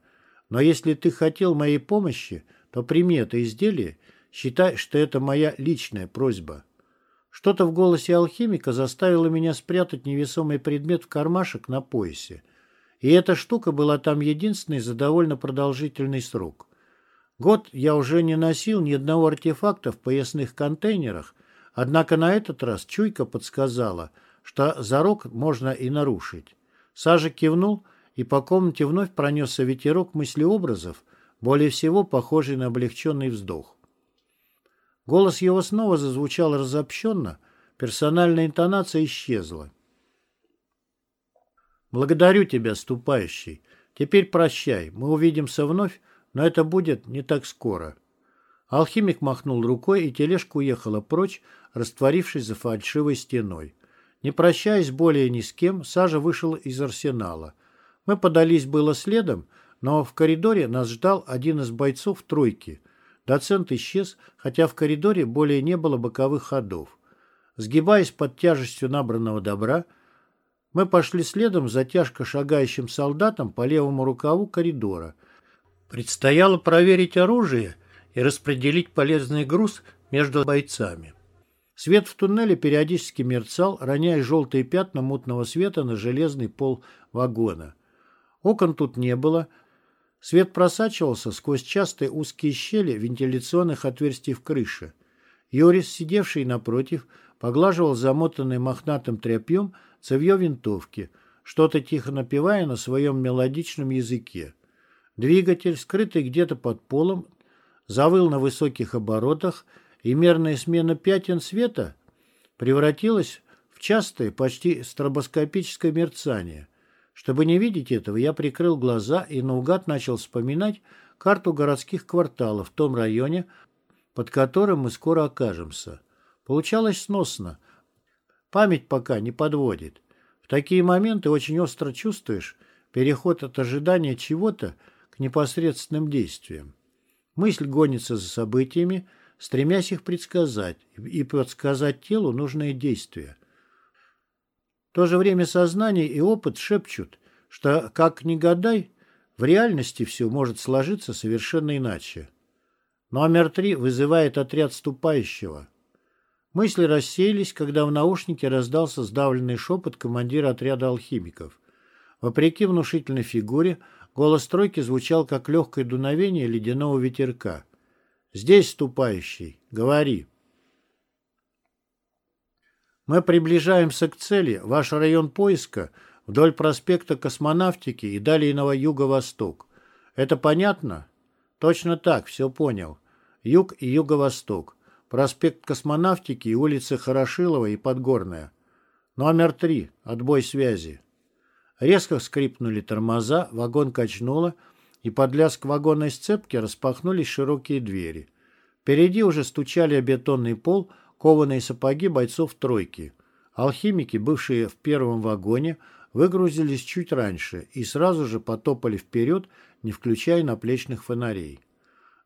Но если ты хотел моей помощи, то прими это изделие, считай, что это моя личная просьба. Что-то в голосе алхимика заставило меня спрятать невесомый предмет в кармашек на поясе. И эта штука была там единственной за довольно продолжительный срок. Год я уже не носил ни одного артефакта в поясных контейнерах, однако на этот раз чуйка подсказала, что зарок можно и нарушить. Сажа кивнул, и по комнате вновь пронесся ветерок мыслеобразов, более всего похожий на облегченный вздох. Голос его снова зазвучал разобщенно, персональная интонация исчезла. «Благодарю тебя, ступающий. Теперь прощай, мы увидимся вновь, но это будет не так скоро». Алхимик махнул рукой, и тележка уехала прочь, растворившись за фальшивой стеной. Не прощаясь более ни с кем, Сажа вышел из арсенала. Мы подались было следом, но в коридоре нас ждал один из бойцов тройки. Доцент исчез, хотя в коридоре более не было боковых ходов. Сгибаясь под тяжестью набранного добра, мы пошли следом за тяжко шагающим солдатом по левому рукаву коридора. Предстояло проверить оружие и распределить полезный груз между бойцами. Свет в туннеле периодически мерцал, роняя желтые пятна мутного света на железный пол вагона. Окон тут не было, Свет просачивался сквозь частые узкие щели вентиляционных отверстий в крыше. Йорис, сидевший напротив, поглаживал замотанный мохнатым тряпьем цевье винтовки, что-то тихо напевая на своем мелодичном языке. Двигатель, скрытый где-то под полом, завыл на высоких оборотах, и мерная смена пятен света превратилась в частое, почти стробоскопическое мерцание. Чтобы не видеть этого, я прикрыл глаза и наугад начал вспоминать карту городских кварталов в том районе, под которым мы скоро окажемся. Получалось сносно. Память пока не подводит. В такие моменты очень остро чувствуешь переход от ожидания чего-то к непосредственным действиям. Мысль гонится за событиями, стремясь их предсказать, и подсказать телу нужные действия. То же время сознание и опыт шепчут, что, как ни гадай, в реальности все может сложиться совершенно иначе. Номер три вызывает отряд ступающего. Мысли рассеялись, когда в наушнике раздался сдавленный шепот командира отряда алхимиков. Вопреки внушительной фигуре, голос тройки звучал, как легкое дуновение ледяного ветерка. «Здесь, ступающий, говори». Мы приближаемся к цели. Ваш район поиска вдоль проспекта Космонавтики и далее на юго-восток. Это понятно? Точно так, все понял. Юг и юго-восток. Проспект Космонавтики и улицы Хорошилова и Подгорная. Номер три. Отбой связи. Резко скрипнули тормоза, вагон качнуло, и под лязг вагонной сцепки распахнулись широкие двери. Впереди уже стучали о бетонный пол кованые сапоги бойцов тройки. Алхимики, бывшие в первом вагоне, выгрузились чуть раньше и сразу же потопали вперед, не включая наплечных фонарей.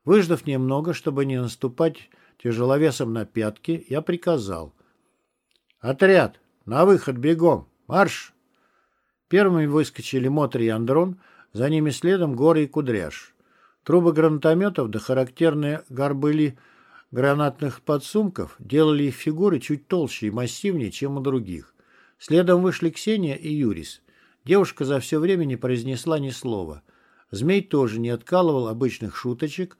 Выждав немного, чтобы не наступать тяжеловесом на пятки, я приказал. «Отряд! На выход бегом! Марш!» Первыми выскочили Мотор и Андрон, за ними следом Горы и Кудряш. Трубы гранатометов да характерные горбыли гранатных подсумков делали их фигуры чуть толще и массивнее, чем у других. Следом вышли Ксения и Юрис. Девушка за все время не произнесла ни слова. Змей тоже не откалывал обычных шуточек.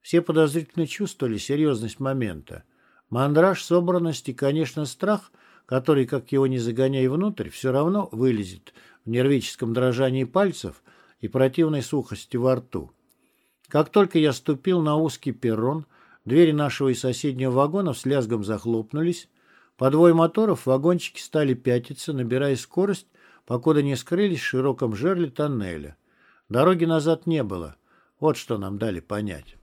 Все подозрительно чувствовали серьезность момента. Мандраж, собранность и, конечно, страх — который, как его не загоняй внутрь, все равно вылезет в нервическом дрожании пальцев и противной сухости во рту. Как только я ступил на узкий перрон, двери нашего и соседнего вагона с лязгом захлопнулись, по двое моторов вагончики стали пятиться, набирая скорость, покуда не скрылись в широком жерле тоннеля. Дороги назад не было. Вот что нам дали понять.